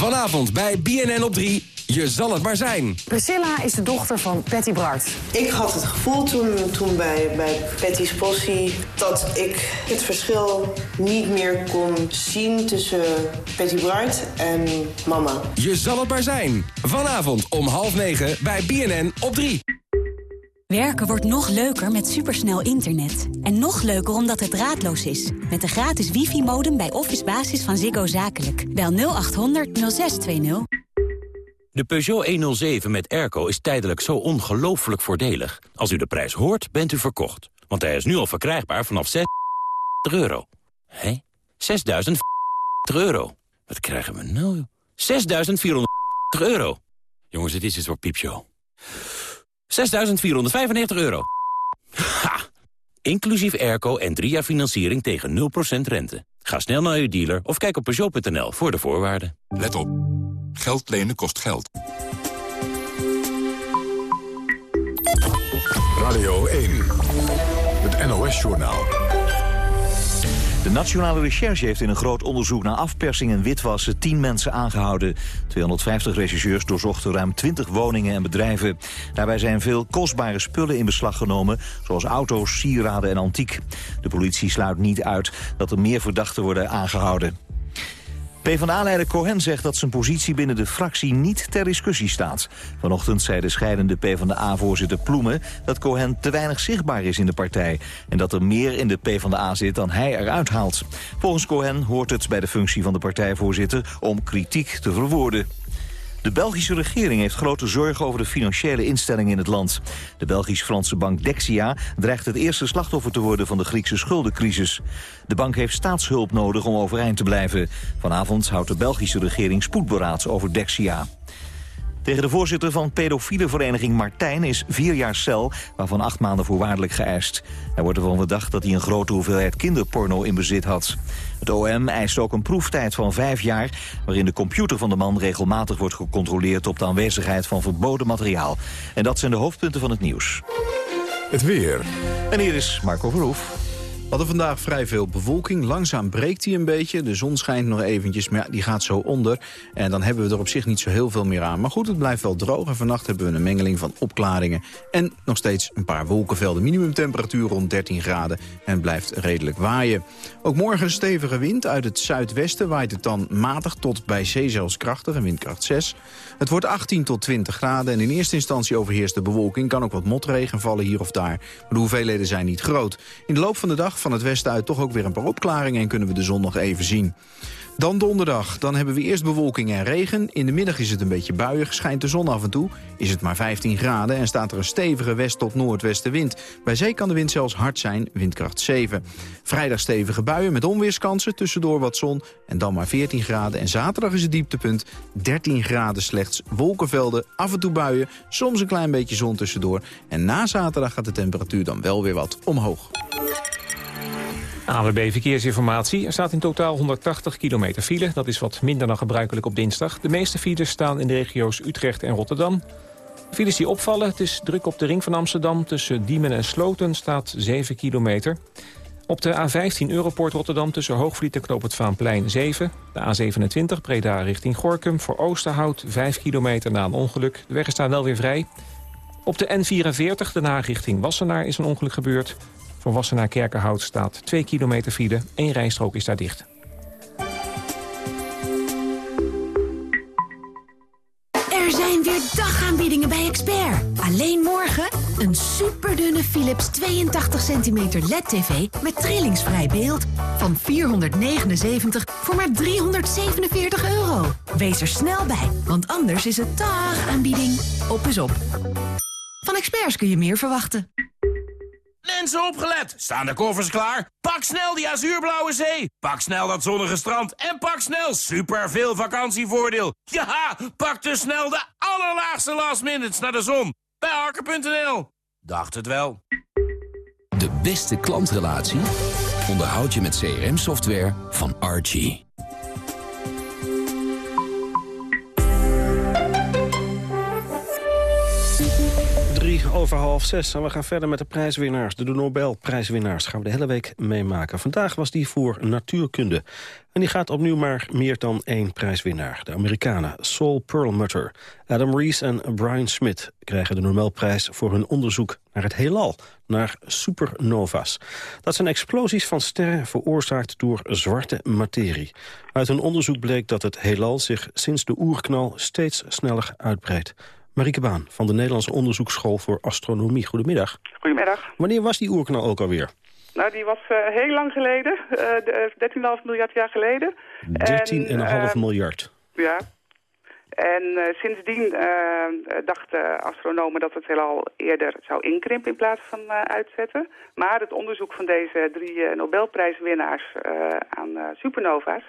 Vanavond bij BNN op 3... Je zal het maar zijn. Priscilla is de dochter van Patty Bart. Ik had het gevoel toen, toen bij, bij Patty's possie... dat ik het verschil niet meer kon zien tussen Patty Bart en mama. Je zal het maar zijn. Vanavond om half negen bij BNN op 3. Werken wordt nog leuker met supersnel internet. En nog leuker omdat het draadloos is. Met de gratis wifi-modem bij Office Basis van Ziggo Zakelijk. Bel 0800 0620. De Peugeot 107 met airco is tijdelijk zo ongelooflijk voordelig. Als u de prijs hoort, bent u verkocht. Want hij is nu al verkrijgbaar vanaf 6 euro. Hé? 6.000 euro. Wat krijgen we nou? 6.400 euro. Jongens, dit is iets voor piepshow. 6.495 euro. Ha! Inclusief airco en drie jaar financiering tegen 0% rente. Ga snel naar uw dealer of kijk op Peugeot.nl voor de voorwaarden. Let op. Geld lenen kost geld. Radio 1. Het NOS-journaal. De Nationale Recherche heeft in een groot onderzoek naar afpersing en witwassen 10 mensen aangehouden. 250 rechercheurs doorzochten ruim 20 woningen en bedrijven. Daarbij zijn veel kostbare spullen in beslag genomen, zoals auto's, sieraden en antiek. De politie sluit niet uit dat er meer verdachten worden aangehouden. PvdA-leider Cohen zegt dat zijn positie binnen de fractie niet ter discussie staat. Vanochtend zei de scheidende PvdA-voorzitter Ploemen dat Cohen te weinig zichtbaar is in de partij... en dat er meer in de PvdA zit dan hij eruit haalt. Volgens Cohen hoort het bij de functie van de partijvoorzitter om kritiek te verwoorden. De Belgische regering heeft grote zorgen over de financiële instellingen in het land. De Belgisch-Franse bank Dexia dreigt het eerste slachtoffer te worden van de Griekse schuldencrisis. De bank heeft staatshulp nodig om overeind te blijven. Vanavond houdt de Belgische regering spoedberaad over Dexia. Tegen de voorzitter van pedofiele vereniging Martijn is vier jaar cel, waarvan acht maanden voorwaardelijk geëist. Hij wordt ervan verdacht dat hij een grote hoeveelheid kinderporno in bezit had. Het OM eist ook een proeftijd van vijf jaar, waarin de computer van de man regelmatig wordt gecontroleerd op de aanwezigheid van verboden materiaal. En dat zijn de hoofdpunten van het nieuws. Het weer. En hier is Marco Verhoef. Hadden vandaag vrij veel bewolking. Langzaam breekt hij een beetje. De zon schijnt nog eventjes, maar ja, die gaat zo onder. En dan hebben we er op zich niet zo heel veel meer aan. Maar goed, het blijft wel droog. En vannacht hebben we een mengeling van opklaringen. En nog steeds een paar wolkenvelden. Minimumtemperatuur rond 13 graden. En blijft redelijk waaien. Ook morgen een stevige wind uit het zuidwesten. Waait het dan matig tot bij zee zelfs krachtig. En windkracht 6. Het wordt 18 tot 20 graden. En in eerste instantie overheerst de bewolking. Kan ook wat motregen vallen hier of daar. Maar de hoeveelheden zijn niet groot. In de loop van de dag van het westen uit toch ook weer een paar opklaringen... en kunnen we de zon nog even zien. Dan donderdag, dan hebben we eerst bewolking en regen. In de middag is het een beetje buiig, schijnt de zon af en toe. Is het maar 15 graden en staat er een stevige west- tot noordwestenwind. Bij zee kan de wind zelfs hard zijn, windkracht 7. Vrijdag stevige buien met onweerskansen, tussendoor wat zon... en dan maar 14 graden. En zaterdag is het dieptepunt 13 graden slechts. Wolkenvelden, af en toe buien, soms een klein beetje zon tussendoor. En na zaterdag gaat de temperatuur dan wel weer wat omhoog. AWB Verkeersinformatie. Er staat in totaal 180 kilometer file. Dat is wat minder dan gebruikelijk op dinsdag. De meeste files staan in de regio's Utrecht en Rotterdam. Files die opvallen, het is druk op de ring van Amsterdam. Tussen Diemen en Sloten staat 7 kilometer. Op de A15 Europort Rotterdam tussen Hoogvliet en Knoop het Vaanplein 7. De A27 Breda richting Gorkum voor Oosterhout 5 kilometer na een ongeluk. De weg is daar wel weer vrij. Op de N44 de Haag richting Wassenaar is een ongeluk gebeurd. Voor Wassenaar Kerkenhout staat 2 kilometer file. Eén rijstrook is daar dicht. Er zijn weer dagaanbiedingen bij Expert. Alleen morgen een superdunne Philips 82 cm LED-TV met trillingsvrij beeld. Van 479 voor maar 347 euro. Wees er snel bij, want anders is het dagaanbieding op is op. Van Experts kun je meer verwachten. Mensen opgelet! Staan de koffers klaar? Pak snel die azuurblauwe zee! Pak snel dat zonnige strand! En pak snel super veel vakantievoordeel! Ja, pak dus snel de allerlaagste last minutes naar de zon! Bij Harker.nl. Dacht het wel. De beste klantrelatie onderhoud je met CRM-software van Archie. Over half zes en we gaan verder met de prijswinnaars. De Nobelprijswinnaars gaan we de hele week meemaken. Vandaag was die voor natuurkunde. En die gaat opnieuw maar meer dan één prijswinnaar. De Amerikanen Saul Perlmutter, Adam Rees en Brian Smith... krijgen de Nobelprijs voor hun onderzoek naar het heelal, naar supernova's. Dat zijn explosies van sterren veroorzaakt door zwarte materie. Uit hun onderzoek bleek dat het heelal zich sinds de oerknal steeds sneller uitbreidt. Marieke Baan van de Nederlandse Onderzoeksschool voor Astronomie. Goedemiddag. Goedemiddag. Wanneer was die oerknal ook alweer? Nou, die was uh, heel lang geleden, uh, 13,5 miljard jaar geleden. 13,5 uh, miljard. Ja. En sindsdien dachten astronomen dat het heelal eerder zou inkrimpen in plaats van uitzetten. Maar het onderzoek van deze drie Nobelprijswinnaars aan supernova's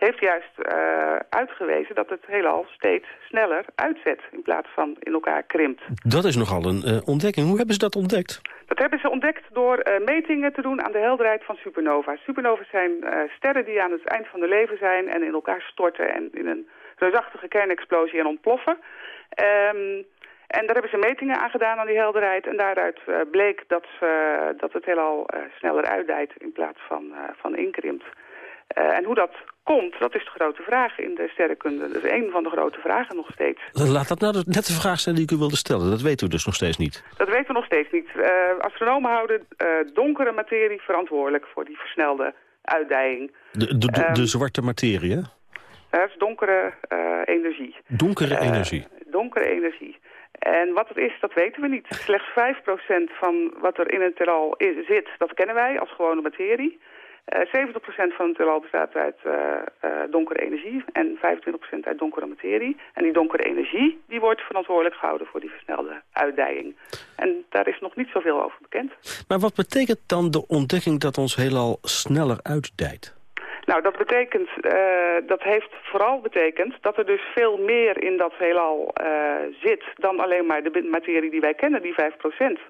heeft juist uh, uitgewezen dat het heelal steeds sneller uitzet in plaats van in elkaar krimpt. Dat is nogal een uh, ontdekking. Hoe hebben ze dat ontdekt? Dat hebben ze ontdekt door uh, metingen te doen aan de helderheid van supernova's. Supernova's zijn sterren die aan het eind van hun leven zijn en in elkaar storten en in een reusachtige kernexplosie en ontploffen. Um, en daar hebben ze metingen aan gedaan aan die helderheid. En daaruit bleek dat, ze, dat het heelal sneller uitdijt in plaats van, van inkrimpt. en hoe dat komt, dat is de grote vraag in de sterrenkunde. Dat is een van de grote vragen nog steeds. Laat dat nou net de vraag zijn die ik u wilde stellen. Dat weten we dus nog steeds niet. Dat weten we nog steeds niet. astronomen houden donkere materie verantwoordelijk voor die versnelde uitdijing. De, de, de, um, de zwarte materie, hè? Dat is donkere energie. Donkere energie. Donkere energie. En wat het is, dat weten we niet. Slechts 5% van wat er in het heelal zit, dat kennen wij als gewone materie. Uh, 70% van het heelal bestaat uit uh, uh, donkere energie en 25% uit donkere materie. En die donkere energie die wordt verantwoordelijk gehouden voor die versnelde uitdijing. En daar is nog niet zoveel over bekend. Maar wat betekent dan de ontdekking dat ons heelal sneller uitdijt? Nou, dat betekent, uh, dat heeft vooral betekend dat er dus veel meer in dat heelal uh, zit dan alleen maar de materie die wij kennen, die 5%.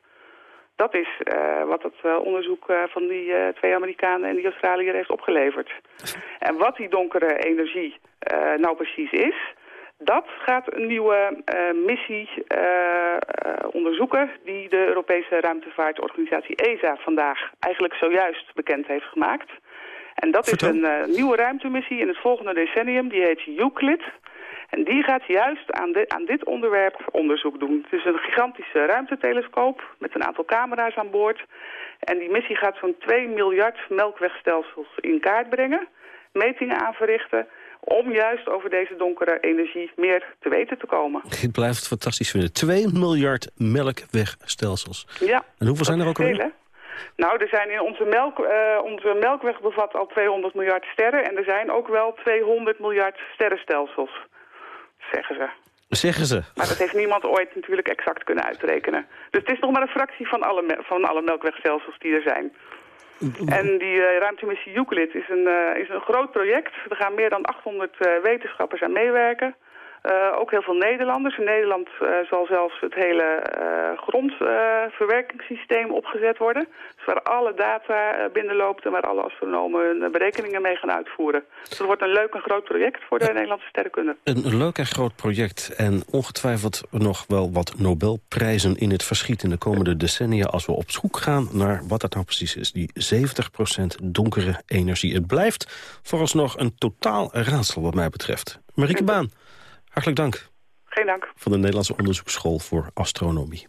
Dat is uh, wat het onderzoek van die twee Amerikanen en die Australiër heeft opgeleverd. En wat die donkere energie nou precies is, dat gaat een nieuwe missie onderzoeken die de Europese ruimtevaartorganisatie ESA vandaag eigenlijk zojuist bekend heeft gemaakt. En dat is een nieuwe ruimtemissie in het volgende decennium. Die heet Euclid. En die gaat juist aan, de, aan dit onderwerp onderzoek doen. Het is een gigantische ruimtetelescoop met een aantal camera's aan boord. En die missie gaat zo'n 2 miljard melkwegstelsels in kaart brengen. Metingen aan verrichten om juist over deze donkere energie meer te weten te komen. Ik blijf het fantastisch vinden. 2 miljard melkwegstelsels. Ja, en hoeveel zijn er ook alweer? Nou, er zijn in onze, melk, uh, onze melkweg bevat al 200 miljard sterren... en er zijn ook wel 200 miljard sterrenstelsels, zeggen ze. Zeggen ze. Maar dat heeft niemand ooit natuurlijk exact kunnen uitrekenen. Dus het is nog maar een fractie van alle, van alle melkwegstelsels die er zijn. En die uh, ruimtemissie Euclid is een, uh, is een groot project. Er gaan meer dan 800 wetenschappers aan meewerken. Uh, ook heel veel Nederlanders. In Nederland uh, zal zelfs het hele uh, grondverwerkingssysteem opgezet worden. Dus waar alle data binnenloopt en waar alle astronomen hun berekeningen mee gaan uitvoeren. Dus het wordt een leuk en groot project voor de Nederlandse sterrenkunde. Een leuk en groot project en ongetwijfeld nog wel wat Nobelprijzen in het verschiet in de komende decennia... als we op zoek gaan naar wat dat nou precies is. Die 70% donkere energie. Het blijft vooralsnog een totaal raadsel wat mij betreft. Marieke Baan. Hartelijk dank. Geen dank. Van de Nederlandse Onderzoeksschool voor Astronomie.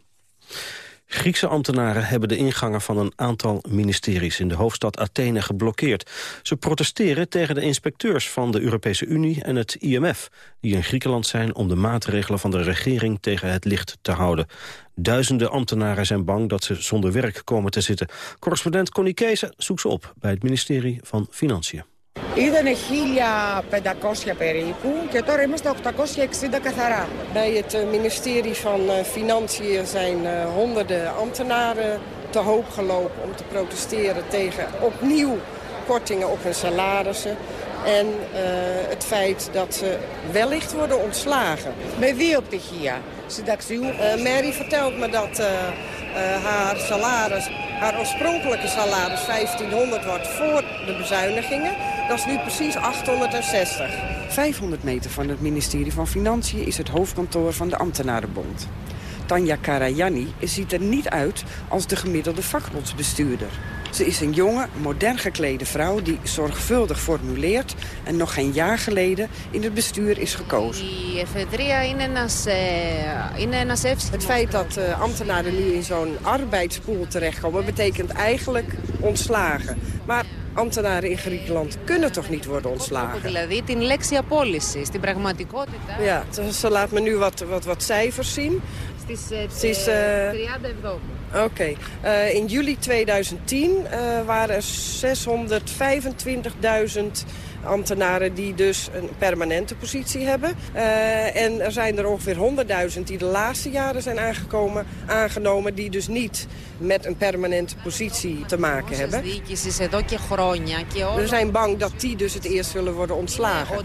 Griekse ambtenaren hebben de ingangen van een aantal ministeries in de hoofdstad Athene geblokkeerd. Ze protesteren tegen de inspecteurs van de Europese Unie en het IMF, die in Griekenland zijn om de maatregelen van de regering tegen het licht te houden. Duizenden ambtenaren zijn bang dat ze zonder werk komen te zitten. Correspondent Connie Kees zoekt ze op bij het ministerie van Financiën. Ήταν 1500 περίπου και τώρα είμαστε 860 καθαρά. Bij het ministerie van Financiën zijn honderden ambtenaren te hoop gelopen om te protesteren tegen opnieuw kortingen op hun salarissen. En uh, het feit dat ze wellicht worden ontslagen. Bij wie op de GIA? Uh, Mary vertelt me dat uh, haar salaris, haar oorspronkelijke salaris 1500 wordt voor de bezuinigingen. Dat is nu precies 860. 500 meter van het ministerie van Financiën is het hoofdkantoor van de ambtenarenbond. Tanja Karajani ziet er niet uit als de gemiddelde vakbondsbestuurder. Ze is een jonge, modern geklede vrouw die zorgvuldig formuleert... en nog geen jaar geleden in het bestuur is gekozen. Het feit dat uh, ambtenaren nu in zo'n arbeidspool terechtkomen... betekent eigenlijk ontslagen. Maar ambtenaren in Griekenland kunnen toch niet worden ontslagen? Ja, ze laat me nu wat, wat, wat cijfers zien. Precies, uh, 30 Oké. Uh, in juli 2010 uh, waren er 625.000 ambtenaren die dus een permanente positie hebben. Uh, en er zijn er ongeveer 100.000 die de laatste jaren zijn aangekomen, aangenomen... die dus niet met een permanente positie te maken hebben. We zijn bang dat die dus het eerst zullen worden ontslagen.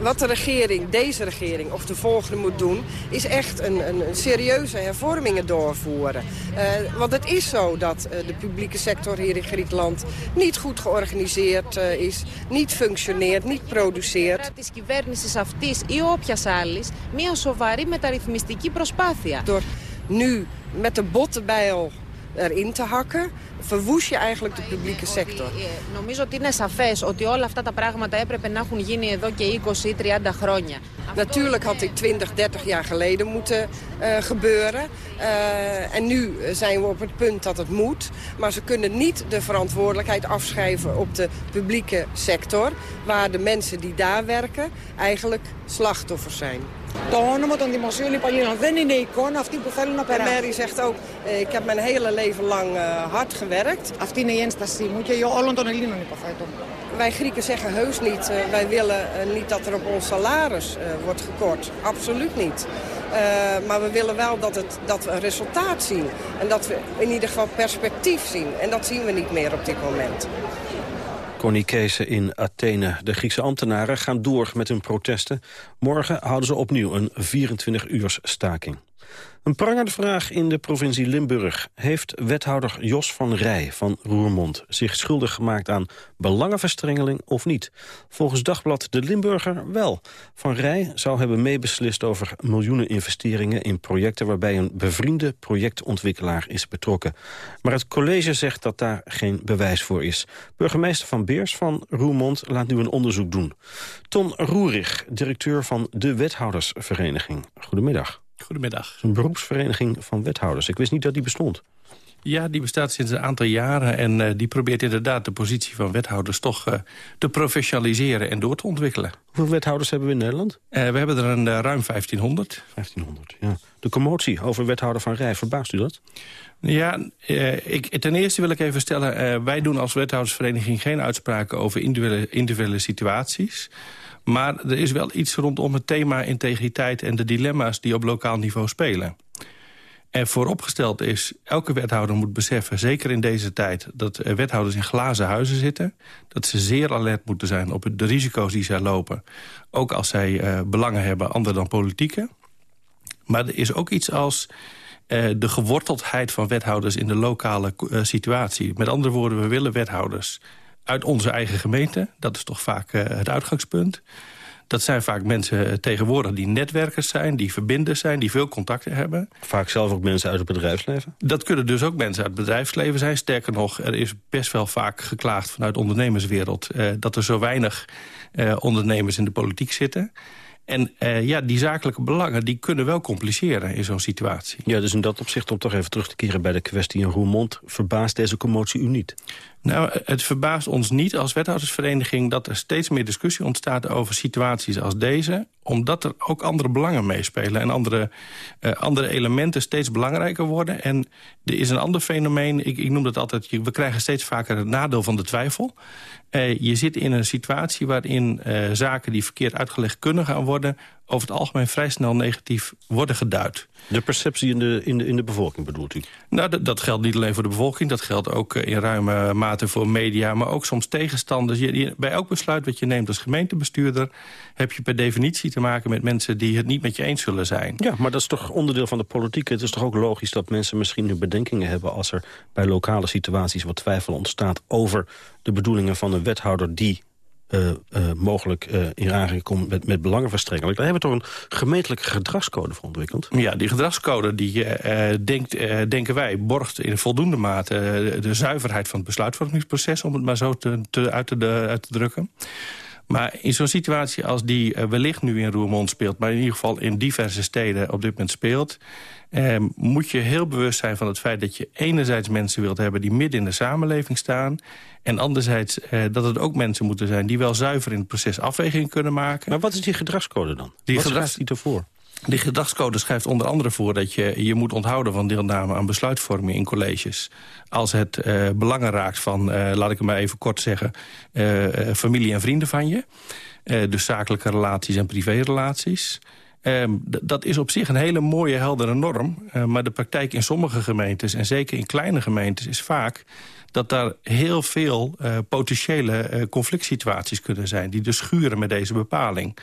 Wat de regering, deze regering of de volgende moet doen... is echt een, een, serieuze hervormingen doorvoeren. Uh, want het is zo dat uh, de publieke sector hier in Griekenland... niet goed georganiseerd uh, is, niet functioneert, niet produceert. Της κυβέρνησης αυτής ή όποιας άλλης μια σοβαρή μεταρρυθμιστική προσπάθεια. Door nu met de bottenbijl erin te hakken, verwoes je eigenlijk de publieke sector. Νομίζω ότι είναι σαφές ότι όλα αυτά τα πράγματα έπρεπε να έχουν γίνει εδώ και 20-30 χρόνια. Natuurlijk had dit 20, 30 jaar geleden moeten uh, gebeuren. Uh, en nu zijn we op het punt dat het moet. Maar ze kunnen niet de verantwoordelijkheid afschrijven op de publieke sector... waar de mensen die daar werken eigenlijk slachtoffers zijn. Το όνομα των δημοσίων υπαλλήλων δεν είναι η εικόνα αυτή που θέλουν να περάσουν. Mary zegt ook, ik heb mijn hele leven lang uh, hard gewerkt. Αυτή είναι η ένστασή μου και όλων των Ελλήνων υποθέτω. Wij Grieken zeggen heus niet, uh, wij willen uh, niet dat er op ons salaris uh, wordt gekort. Absoluut niet. maar we willen wel dat, het, dat we een resultaat zien. En dat we in ieder geval perspectief zien. En dat zien we niet meer op dit moment. Connie in Athene. De Griekse ambtenaren gaan door met hun protesten. Morgen houden ze opnieuw een 24-uurs staking. Een prangende vraag in de provincie Limburg. Heeft wethouder Jos van Rij van Roermond zich schuldig gemaakt aan belangenverstrengeling of niet? Volgens Dagblad De Limburger wel. Van Rij zou hebben meebeslist over miljoenen investeringen in projecten waarbij een bevriende projectontwikkelaar is betrokken. Maar het college zegt dat daar geen bewijs voor is. Burgemeester Van Beers van Roermond laat nu een onderzoek doen. Ton Roerig, directeur van de Wethoudersvereniging. Goedemiddag. Goedemiddag. Een beroepsvereniging van wethouders. Ik wist niet dat die bestond. Ja, die bestaat sinds een aantal jaren en uh, die probeert inderdaad de positie van wethouders toch uh, te professionaliseren en door te ontwikkelen. Hoeveel wethouders hebben we in Nederland? Uh, we hebben er een ruim 1500. 1500, ja. De commotie over wethouder van Rij, verbaast u dat? Ja, ik, ten eerste wil ik even stellen, wij doen als wethoudersvereniging geen uitspraken over individuele, individuele situaties. Maar er is wel iets rondom het thema integriteit en de dilemma's die op lokaal niveau spelen. En vooropgesteld is, elke wethouder moet beseffen, zeker in deze tijd... dat wethouders in glazen huizen zitten. Dat ze zeer alert moeten zijn op de risico's die zij lopen. Ook als zij uh, belangen hebben, andere dan politieke. Maar er is ook iets als uh, de geworteldheid van wethouders in de lokale uh, situatie. Met andere woorden, we willen wethouders uit onze eigen gemeente. Dat is toch vaak uh, het uitgangspunt. Dat zijn vaak mensen tegenwoordig die netwerkers zijn, die verbinders zijn, die veel contacten hebben. Vaak zelf ook mensen uit het bedrijfsleven? Dat kunnen dus ook mensen uit het bedrijfsleven zijn. Sterker nog, er is best wel vaak geklaagd vanuit de ondernemerswereld... Uh, dat er zo weinig uh, ondernemers in de politiek zitten. En uh, ja, die zakelijke belangen die kunnen wel compliceren in zo'n situatie. Ja, dus in dat opzicht, om toch even terug te keren bij de kwestie in Roermond... verbaast deze commotie u niet? Nou, het verbaast ons niet als wethoudersvereniging... dat er steeds meer discussie ontstaat over situaties als deze... omdat er ook andere belangen meespelen... en andere, uh, andere elementen steeds belangrijker worden. En er is een ander fenomeen, ik, ik noem dat altijd... we krijgen steeds vaker het nadeel van de twijfel. Uh, je zit in een situatie waarin uh, zaken die verkeerd uitgelegd kunnen gaan worden... over het algemeen vrij snel negatief worden geduid. De perceptie in de, in de, in de bevolking bedoelt u? Nou, dat geldt niet alleen voor de bevolking. Dat geldt ook in ruime mate voor media, maar ook soms tegenstanders. Je, je, bij elk besluit wat je neemt als gemeentebestuurder... heb je per definitie te maken met mensen die het niet met je eens zullen zijn. Ja, maar dat is toch onderdeel van de politiek. Het is toch ook logisch dat mensen misschien nu bedenkingen hebben... als er bij lokale situaties wat twijfel ontstaat over de bedoelingen van een wethouder... die uh, uh, mogelijk uh, in aanraking komt met, met belangenverstrengeling. Daar hebben we toch een gemeentelijke gedragscode voor ontwikkeld? Ja, die gedragscode, die denkt, denken wij, borgt in voldoende mate... de zuiverheid van het besluitvormingsproces, om het maar zo te, te, uit, te, uit te drukken. Maar in zo'n situatie als die wellicht nu in Roermond speelt... maar in ieder geval in diverse steden op dit moment speelt... Eh, moet je heel bewust zijn van het feit dat je enerzijds mensen wilt hebben... die midden in de samenleving staan... en anderzijds eh, dat het ook mensen moeten zijn... die wel zuiver in het proces afwegingen kunnen maken. Maar wat is die gedragscode dan? Die wat gedrags... die ervoor? Die gedragscode schrijft onder andere voor dat je je moet onthouden van deelname aan besluitvorming in colleges. Als het uh, belangen raakt van, uh, laat ik het maar even kort zeggen, uh, familie en vrienden van je. dus zakelijke relaties en privérelaties. Um, dat is op zich een hele mooie, heldere norm. maar de praktijk in sommige gemeentes, en zeker in kleine gemeentes, is vaak dat daar heel veel potentiële conflict situaties kunnen zijn... die dus schuren met deze bepaling.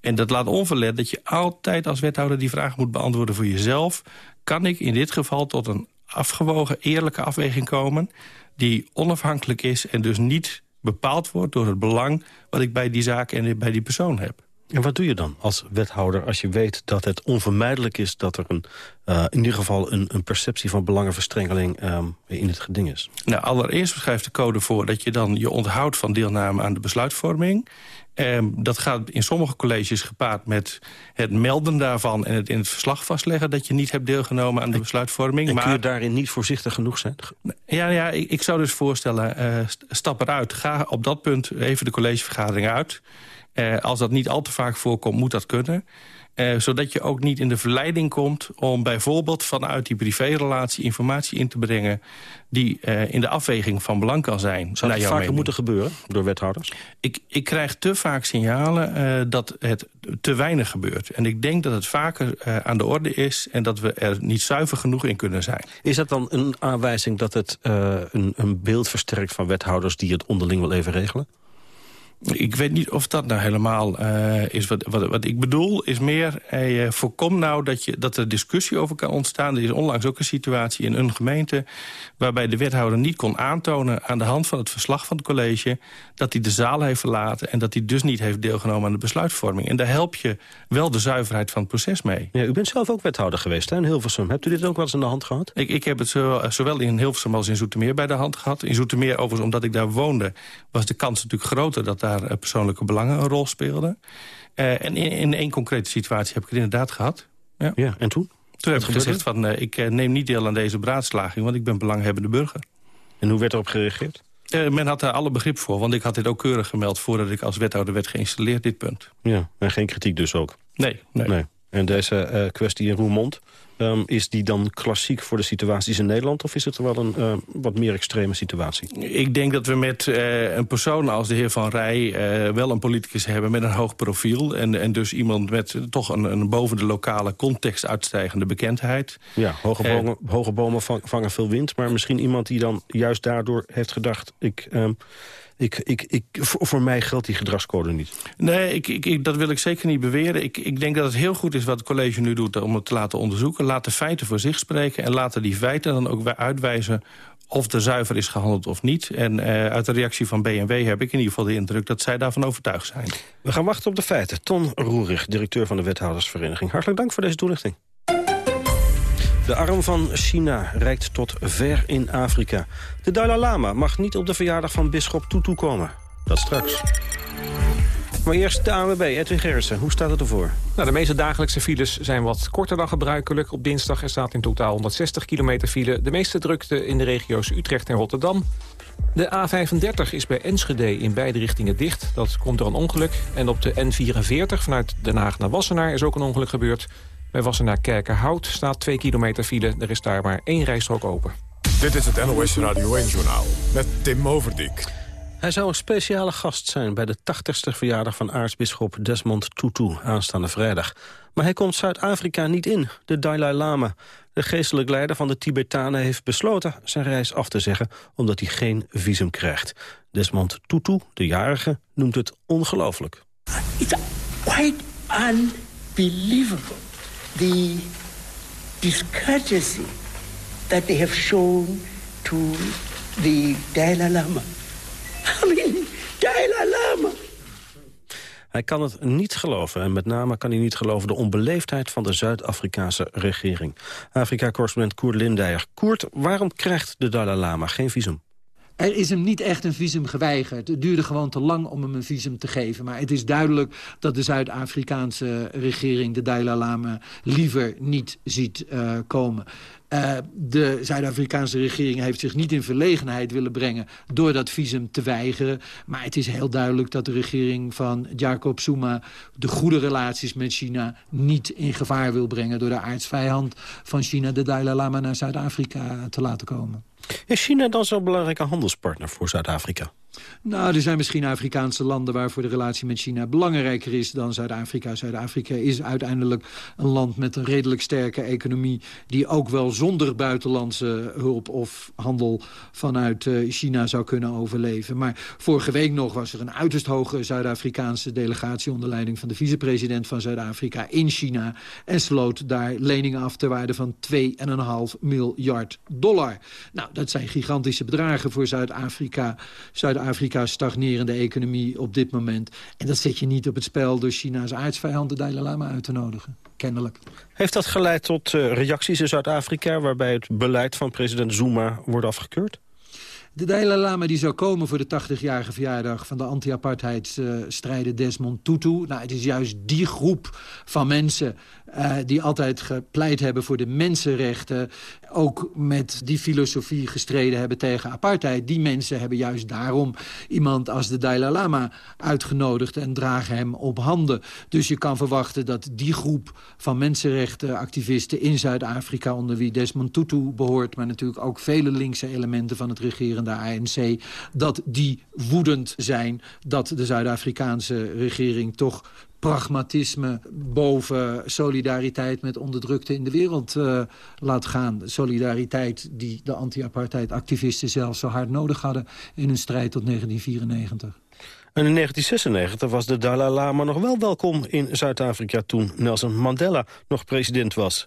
En dat laat onverlet dat je altijd als wethouder die vraag moet beantwoorden voor jezelf. Kan ik in dit geval tot een afgewogen, eerlijke afweging komen... die onafhankelijk is en dus niet bepaald wordt door het belang... wat ik bij die zaak en bij die persoon heb. En wat doe je dan als wethouder als je weet dat het onvermijdelijk is... dat er een, uh, in ieder geval een, een perceptie van belangenverstrengeling uh, in het geding is? Nou, allereerst schrijft de code voor dat je dan je onthoudt van deelname aan de besluitvorming. Um, dat gaat in sommige colleges gepaard met het melden daarvan... en het in het verslag vastleggen dat je niet hebt deelgenomen aan de besluitvorming. En maar, kun je daarin niet voorzichtig genoeg zijn? Ja, ja ik, ik zou dus voorstellen, uh, stap eruit. Ga op dat punt even de collegevergadering uit... Uh, als dat niet al te vaak voorkomt, moet dat kunnen. Uh, zodat je ook niet in de verleiding komt om bijvoorbeeld vanuit die privérelatie informatie in te brengen die uh, in de afweging van belang kan zijn. Zou dat vaker moeten gebeuren door wethouders? Ik, ik krijg te vaak signalen uh, dat het te weinig gebeurt. En ik denk dat het vaker aan de orde is en dat we er niet zuiver genoeg in kunnen zijn. Is dat dan een aanwijzing dat het een, een beeld versterkt van wethouders die het onderling wel even regelen? Ik weet niet of dat nou helemaal uh, is. Wat, wat, wat, ik bedoel is meer, uh, voorkom nou dat, je, dat er discussie over kan ontstaan. Er is onlangs ook een situatie in een gemeente... waarbij de wethouder niet kon aantonen aan de hand van het verslag van het college... dat hij de zaal heeft verlaten en dat hij dus niet heeft deelgenomen aan de besluitvorming. En daar help je wel de zuiverheid van het proces mee. Ja, u bent zelf ook wethouder geweest hè, in Hilversum. Hebt u dit ook wel eens in de hand gehad? Ik, ik heb het zowel, zowel in Hilversum als in Zoetermeer bij de hand gehad. In Zoetermeer overigens, omdat ik daar woonde, was de kans natuurlijk groter... dat daar eh, persoonlijke belangen een rol speelden. Uh, en in, in één concrete situatie heb ik het inderdaad gehad. Ja, ja en toen? Toen heb ik gezegd van, uh, ik neem niet deel aan deze beraadslaging... want ik ben belanghebbende burger. En hoe werd erop gereageerd? Uh, men had daar alle begrip voor, want ik had dit ook keurig gemeld... voordat ik als wethouder werd geïnstalleerd, dit punt. Ja, en geen kritiek dus ook? Nee, nee. nee. En deze uh, kwestie in Roermond, um, is die dan klassiek voor de situaties in Nederland... of is het wel een uh, wat meer extreme situatie? Ik denk dat we met uh, een persoon als de heer Van Rij... wel een politicus hebben met een hoog profiel... en, en dus iemand met toch een, een boven de lokale context uitstijgende bekendheid. Ja, hoge bomen, hoge bomen vangen veel wind... maar misschien iemand die dan juist daardoor heeft gedacht... ik um, ik, ik, ik, voor, voor, mij geldt die gedragscode niet. Nee, ik, ik, dat wil ik zeker niet beweren. Ik, ik denk dat het heel goed is wat het college nu doet om het te laten onderzoeken. Laat de feiten voor zich spreken en laten die feiten dan ook uitwijzen of er zuiver is gehandeld of niet. En uh, uit de reactie van BMW heb ik in ieder geval de indruk... dat zij daarvan overtuigd zijn. We gaan wachten op de feiten. Ton Roerig, directeur van de Wethoudersvereniging. Hartelijk dank voor deze toelichting. De arm van China reikt tot ver in Afrika. De Dalai Lama mag niet op de verjaardag van bisschop Tutu komen. Dat straks. Maar eerst de ANWB, Edwin Gerritsen. Hoe staat het ervoor? Nou, de meeste dagelijkse files zijn wat korter dan gebruikelijk. Op dinsdag er staat in totaal 160 kilometer file. De meeste drukte in de regio's Utrecht en Rotterdam. De A35 is bij Enschede in beide richtingen dicht. Dat komt door een ongeluk. En op de N44 vanuit Den Haag naar Wassenaar is ook een ongeluk gebeurd. Bij Wassenaar Kerkenhout staat 2 kilometer file. Er is daar maar één rijstrook open. Dit is het NOS Radio 1-journaal met Tim Overdijk. Hij zou een speciale gast zijn bij de 80ste verjaardag van aartsbisschop Desmond Tutu aanstaande vrijdag. Maar hij komt Zuid-Afrika niet in, de Dalai Lama. De geestelijk leider van de Tibetanen heeft besloten zijn reis af te zeggen... omdat hij geen visum krijgt. Desmond Tutu, de jarige, noemt het ongelooflijk. It's quite unbelievable the discourtesy that they have shown to the Dalai Lama. [laughs] Dalai Lama. Hij kan het niet geloven en met name kan hij niet geloven de onbeleefdheid van de Zuid-Afrikaanse regering. Afrika-correspondent Koert Lindeyer. Koert, waarom krijgt de Dalai Lama geen visum? Er is hem niet echt een visum geweigerd. Het duurde gewoon te lang om hem een visum te geven. Maar het is duidelijk dat de Zuid-Afrikaanse regering... de Dalai Lama liever niet ziet uh, komen. Uh, de Zuid-Afrikaanse regering heeft zich niet in verlegenheid willen brengen... door dat visum te weigeren. Maar het is heel duidelijk dat de regering van Jacob Zuma... de goede relaties met China niet in gevaar wil brengen... door de aardsvijand van China, de Dalai Lama, naar Zuid-Afrika te laten komen. Is China dan zo'n belangrijke handelspartner voor Zuid-Afrika? Nou, er zijn misschien Afrikaanse landen waarvoor de relatie met China belangrijker is dan Zuid-Afrika. Zuid-Afrika is uiteindelijk een land met een redelijk sterke economie... die ook wel zonder buitenlandse hulp of handel vanuit uh, China zou kunnen overleven. Maar vorige week nog was er een uiterst hoge Zuid-Afrikaanse delegatie... onder leiding van de vicepresident van Zuid-Afrika in China... en sloot daar leningen af ter waarde van 2,5 miljard dollar. Nou, dat zijn gigantische bedragen voor Zuid-Afrika. Zuid-Afrika Afrika's stagnerende economie op dit moment. En dat zet je niet op het spel door China's aardsvijand de Dalai Lama uit te nodigen. Kennelijk. Heeft dat geleid tot uh, reacties in Zuid-Afrika... waarbij het beleid van president Zuma wordt afgekeurd? De Dalai Lama die zou komen voor de 80-jarige verjaardag... van de anti-apartheidsstrijder Desmond Tutu. Nou, het is juist die groep van mensen uh, die altijd gepleit hebben voor de mensenrechten... ook met die filosofie gestreden hebben tegen apartheid. Die mensen hebben juist daarom iemand als de Dalai Lama uitgenodigd... en dragen hem op handen. Dus je kan verwachten dat die groep van mensenrechtenactivisten in Zuid-Afrika... onder wie Desmond Tutu behoort... maar natuurlijk ook vele linkse elementen van het regerende ANC... dat die woedend zijn dat de Zuid-Afrikaanse regering toch pragmatisme boven solidariteit met onderdrukte in de wereld uh, laat gaan. Solidariteit die de anti-apartheid-activisten zelfs zo hard nodig hadden in hun strijd tot 1994. En in 1996 was de Dalai Lama nog wel welkom in Zuid-Afrika... toen Nelson Mandela nog president was.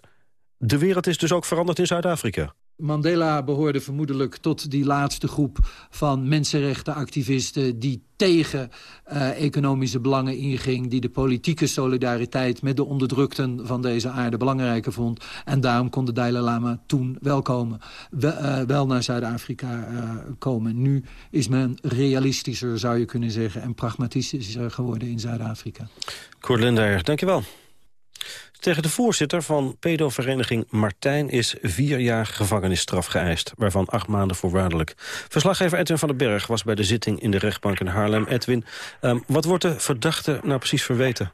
De wereld is dus ook veranderd in Zuid-Afrika. Mandela behoorde vermoedelijk tot die laatste groep van mensenrechtenactivisten... die tegen uh, economische belangen inging... die de politieke solidariteit met de onderdrukten van deze aarde belangrijker vond. En daarom kon de Dalai Lama toen wel komen. Wel, naar Zuid-Afrika uh, komen. Nu is men realistischer, zou je kunnen zeggen... en pragmatistischer geworden in Zuid-Afrika. Koert Lindeyer, dankjewel. Tegen de voorzitter van pedovereniging Martijn is vier jaar gevangenisstraf geëist, waarvan acht maanden voorwaardelijk. Verslaggever Edwin van den Berg was bij de zitting in de rechtbank in Haarlem. Edwin, um, wat wordt de verdachte nou precies verweten?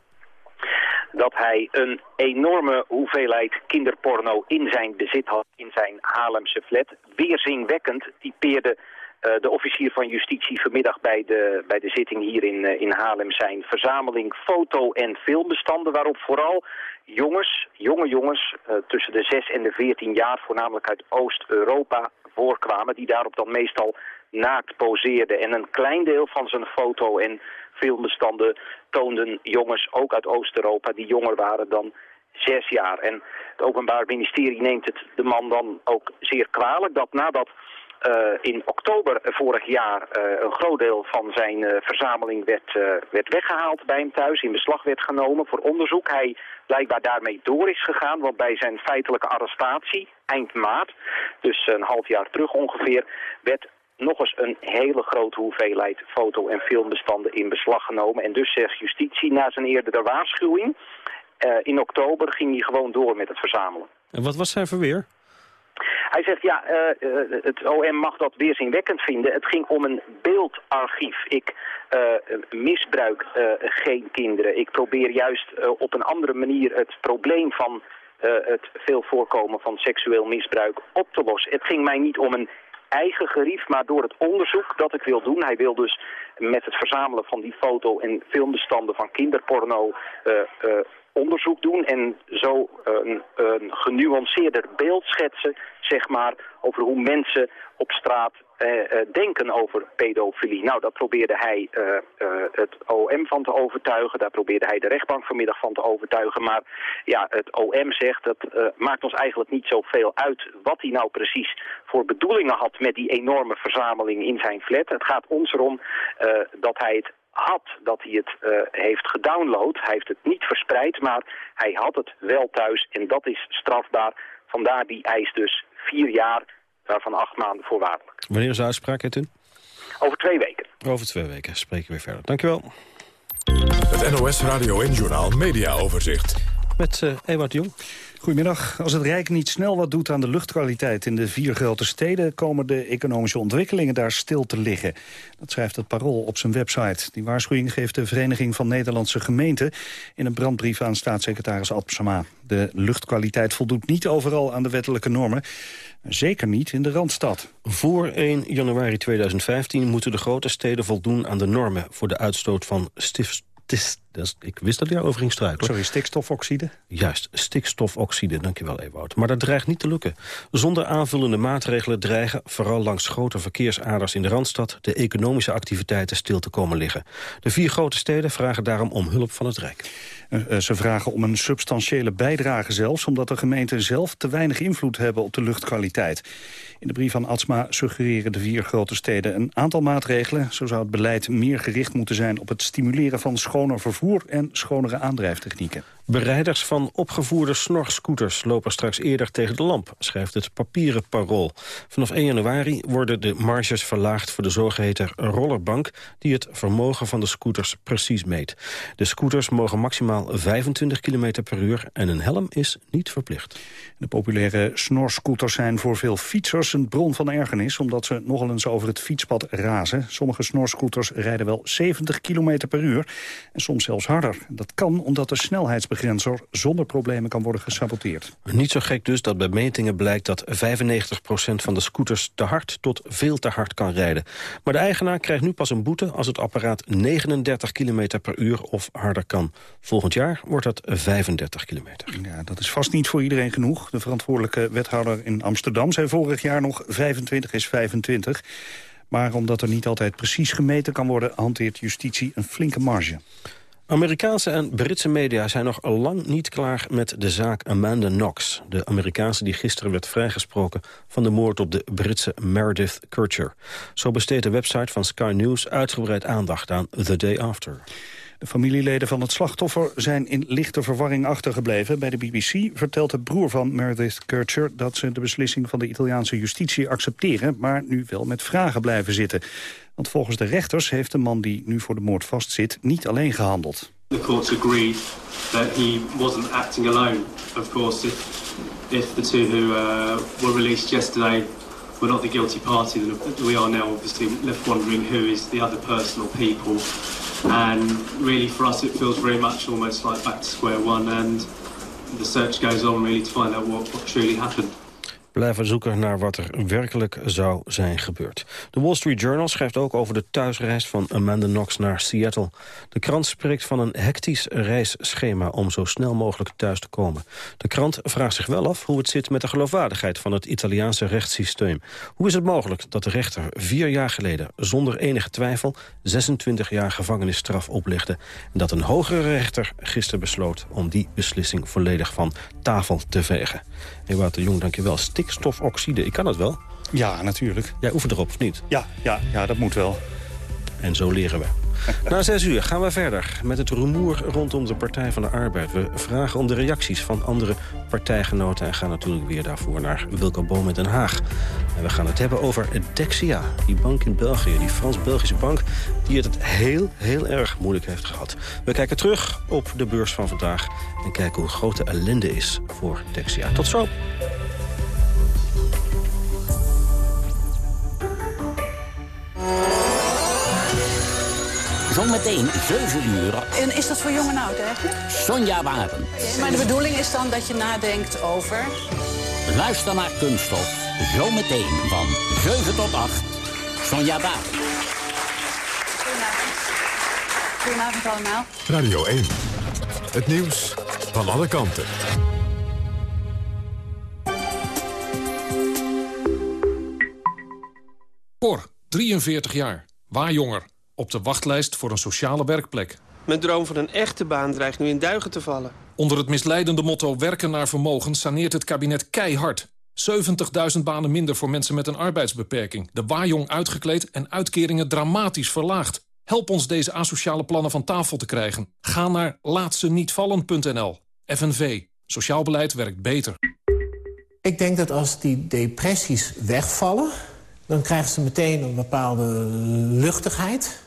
dat hij een enorme hoeveelheid kinderporno in zijn bezit had in zijn Haarlemse flat. Weerzingwekkend typeerde de officier van justitie vanmiddag bij de, bij de zitting hier in, uh, in Haarlem zijn verzameling foto- en filmbestanden waarop vooral jongens, jonge jongens uh, tussen de 6 en de 14 jaar, voornamelijk uit Oost-Europa, voorkwamen. Die daarop dan meestal naakt poseerden. En een klein deel van zijn foto- en filmbestanden toonden jongens, ook uit Oost-Europa, die jonger waren dan zes jaar. En het Openbaar Ministerie neemt het de man dan ook zeer kwalijk dat nadat in oktober vorig jaar uh, een groot deel van zijn uh, verzameling werd, werd weggehaald bij hem thuis, in beslag werd genomen voor onderzoek. Hij blijkbaar daarmee door is gegaan, want bij zijn feitelijke arrestatie, eind maart, dus een half jaar terug ongeveer, werd nog eens een hele grote hoeveelheid foto- en filmbestanden in beslag genomen. En dus zegt justitie na zijn eerdere waarschuwing, in oktober ging hij gewoon door met het verzamelen. En wat was zijn verweer? Hij zegt, ja, uh, uh, het OM mag dat weerzinwekkend vinden. Het ging om een beeldarchief. Ik uh, misbruik geen kinderen. Ik probeer juist op een andere manier het probleem van het veel voorkomen van seksueel misbruik op te lossen. Het ging mij niet om een eigen gerief, maar door het onderzoek dat ik wil doen. Hij wil dus met het verzamelen van die foto- en filmbestanden van kinderporno onderzoek doen en zo een, een genuanceerder beeld schetsen, zeg maar, over hoe mensen op straat denken over pedofilie. Nou, daar probeerde hij uh, het OM van te overtuigen. Daar probeerde hij de rechtbank vanmiddag van te overtuigen. Maar ja, het OM zegt, dat maakt ons eigenlijk niet zoveel uit... wat hij nou precies voor bedoelingen had met die enorme verzameling in zijn flat. Het gaat ons erom dat hij het had dat hij het heeft gedownload. Hij heeft het niet verspreid, maar hij had het wel thuis en dat is strafbaar. Vandaar die eis dus vier jaar, waarvan acht maanden voorwaardelijk. Wanneer is de uitspraak, Edwin? over twee weken. Over twee weken spreken we weer verder. Dankjewel. Het NOS Radio en Journaal Media Overzicht. Met uh, Ewout Jong. Goedemiddag. Als het Rijk niet snel wat doet aan de luchtkwaliteit in de vier grote steden... komen de economische ontwikkelingen daar stil te liggen. Dat schrijft het Parool op zijn website. Die waarschuwing geeft de Vereniging van Nederlandse Gemeenten... in een brandbrief aan staatssecretaris Absama. De luchtkwaliteit voldoet niet overal aan de wettelijke normen. Zeker niet in de Randstad. Voor 1 januari 2015 moeten de grote steden voldoen aan de normen... voor de uitstoot van stif ik wist dat hij over ging struikelen. Sorry, stikstofoxide? Juist, stikstofoxide, dankjewel Ewout. Maar dat dreigt niet te lukken. Zonder aanvullende maatregelen dreigen, vooral langs grote verkeersaders in de Randstad, de economische activiteiten stil te komen liggen. De vier grote steden vragen daarom om hulp van het Rijk. Eh, eh, ze vragen om een substantiële bijdrage zelfs... omdat de gemeenten zelf te weinig invloed hebben op de luchtkwaliteit. In de brief van Atsma suggereren de vier grote steden een aantal maatregelen. Zo zou het beleid meer gericht moeten zijn op het stimuleren van schoner vervoer... en schonere aandrijftechnieken. Bereiders van opgevoerde snorscooters lopen straks eerder tegen de lamp, schrijft het papieren parool. Vanaf 1 januari worden de marges verlaagd voor de zogeheten rollerbank, die het vermogen van de scooters precies meet. De scooters mogen maximaal 25 km per uur en een helm is niet verplicht. De populaire snorscooters zijn voor veel fietsers een bron van ergernis, omdat ze nogal eens over het fietspad razen. Sommige snorscooters rijden wel 70 km per uur en soms zelfs harder. Dat kan omdat de snelheidsbegrenzing grensor zonder problemen kan worden gesaboteerd. Niet zo gek dus dat bij metingen blijkt dat 95% van de scooters te hard tot veel te hard kan rijden. Maar de eigenaar krijgt nu pas een boete als het apparaat 39 km per uur of harder kan. Volgend jaar wordt dat 35 km. Ja, dat is vast niet voor iedereen genoeg. De verantwoordelijke wethouder in Amsterdam zei vorig jaar nog 25 is 25. Maar omdat er niet altijd precies gemeten kan worden... hanteert justitie een flinke marge. Amerikaanse en Britse media zijn nog lang niet klaar met de zaak Amanda Knox. De Amerikaanse die gisteren werd vrijgesproken van de moord op de Britse Meredith Kercher. Zo besteedt de website van Sky News uitgebreid aandacht aan The Day After. De familieleden van het slachtoffer zijn in lichte verwarring achtergebleven. Bij de BBC vertelt de broer van Meredith Kercher... dat ze de beslissing van de Italiaanse justitie accepteren... maar nu wel met vragen blijven zitten. Want volgens de rechters heeft de man die nu voor de moord vastzit... niet alleen gehandeld. The courts agreed that he wasn't acting alone. Of course, if, if the two who uh, were released yesterday were not the guilty party, then we are now obviously left wondering who is the other person or people. And really for us it feels very much almost like back to square one and the search goes on really to find out what, what truly happened blijven zoeken naar wat er werkelijk zou zijn gebeurd. De Wall Street Journal schrijft ook over de thuisreis van Amanda Knox naar Seattle. De krant spreekt van een hectisch reisschema om zo snel mogelijk thuis te komen. De krant vraagt zich wel af hoe het zit met de geloofwaardigheid van het Italiaanse rechtssysteem. Hoe is het mogelijk dat de rechter vier jaar geleden zonder enige twijfel 26 jaar gevangenisstraf oplegde en dat een hogere rechter gisteren besloot om die beslissing volledig van tafel te vegen? Ewout de Jong, dankjewel. Stikstofoxide, ik kan het wel. Ja, natuurlijk. Jij oefent erop, of niet? Ja, ja, ja dat moet wel. En zo leren we. [laughs] Na zes uur gaan we verder met het rumoer rondom de Partij van de Arbeid. We vragen om de reacties van andere partijgenoten... en gaan natuurlijk weer daarvoor naar Wilco Boom in Den Haag. En we gaan het hebben over Dexia, die bank in België. Die Frans-Belgische bank die het, heel, heel erg moeilijk heeft gehad. We kijken terug op de beurs van vandaag... en kijken hoe grote ellende is voor Dexia. Tot zo. Zometeen 7 uur. En is dat voor jong en oud eigenlijk? Sonja Waren. Maar de bedoeling is dan dat je nadenkt over... Luister naar Kunststof. Zometeen van 7 tot 8. Sonja Waren. Goedenavond. Goedenavond allemaal. Radio 1. Het nieuws van alle kanten. Cor, 43 jaar. Waar jonger op de wachtlijst voor een sociale werkplek. Mijn droom van een echte baan dreigt nu in duigen te vallen. Onder het misleidende motto werken naar vermogen saneert het kabinet keihard. 70.000 banen minder voor mensen met een arbeidsbeperking. De waaijong uitgekleed en uitkeringen dramatisch verlaagd. Help ons deze asociale plannen van tafel te krijgen. Ga naar laatsenietvallen.nl. FNV. Sociaal beleid werkt beter. Ik denk dat als die depressies wegvallen dan krijgt ze meteen een bepaalde luchtigheid.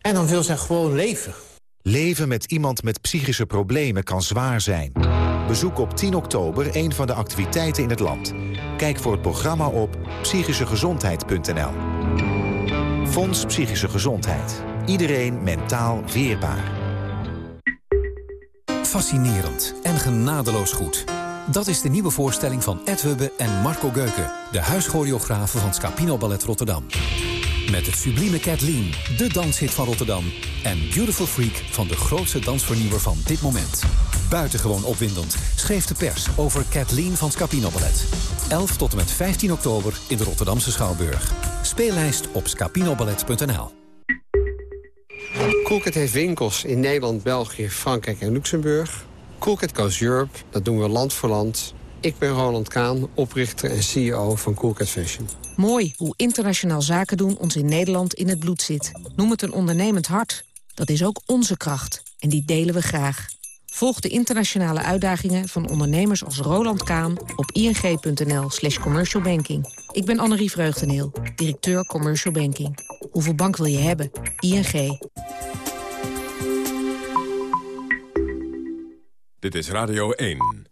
En dan wil ze gewoon leven. Leven met iemand met psychische problemen kan zwaar zijn. Bezoek op 10 oktober een van de activiteiten in het land. Kijk voor het programma op psychischegezondheid.nl. Fonds Psychische Gezondheid. Iedereen mentaal weerbaar. Fascinerend en genadeloos goed. Dat is de nieuwe voorstelling van Ed Hubbe en Marco Geuken... de huischoreografen van Scapino Ballet Rotterdam. Met het sublieme Kathleen, de danshit van Rotterdam... en Beautiful Freak van de grootste dansvernieuwer van dit moment. Buitengewoon opwindend schreef de pers over Kathleen van Scapino Ballet. 11 tot en met 15 oktober in de Rotterdamse Schouwburg. Speellijst op scapinoballet.nl Coolcat heeft winkels in Nederland, België, Frankrijk en Luxemburg. Coolcat Goes Europe, dat doen we land voor land. Ik ben Roland Kaan, oprichter en CEO van Coolcat Fashion. Mooi hoe internationaal zaken doen ons in Nederland in het bloed zit. Noem het een ondernemend hart. Dat is ook onze kracht. En die delen we graag. Volg de internationale uitdagingen van ondernemers als Roland Kaan... op ing.nl slash commercialbanking. Ik ben Annerie Vreugdeneel, directeur Commercial Banking. Hoeveel bank wil je hebben? ING. Dit is Radio 1.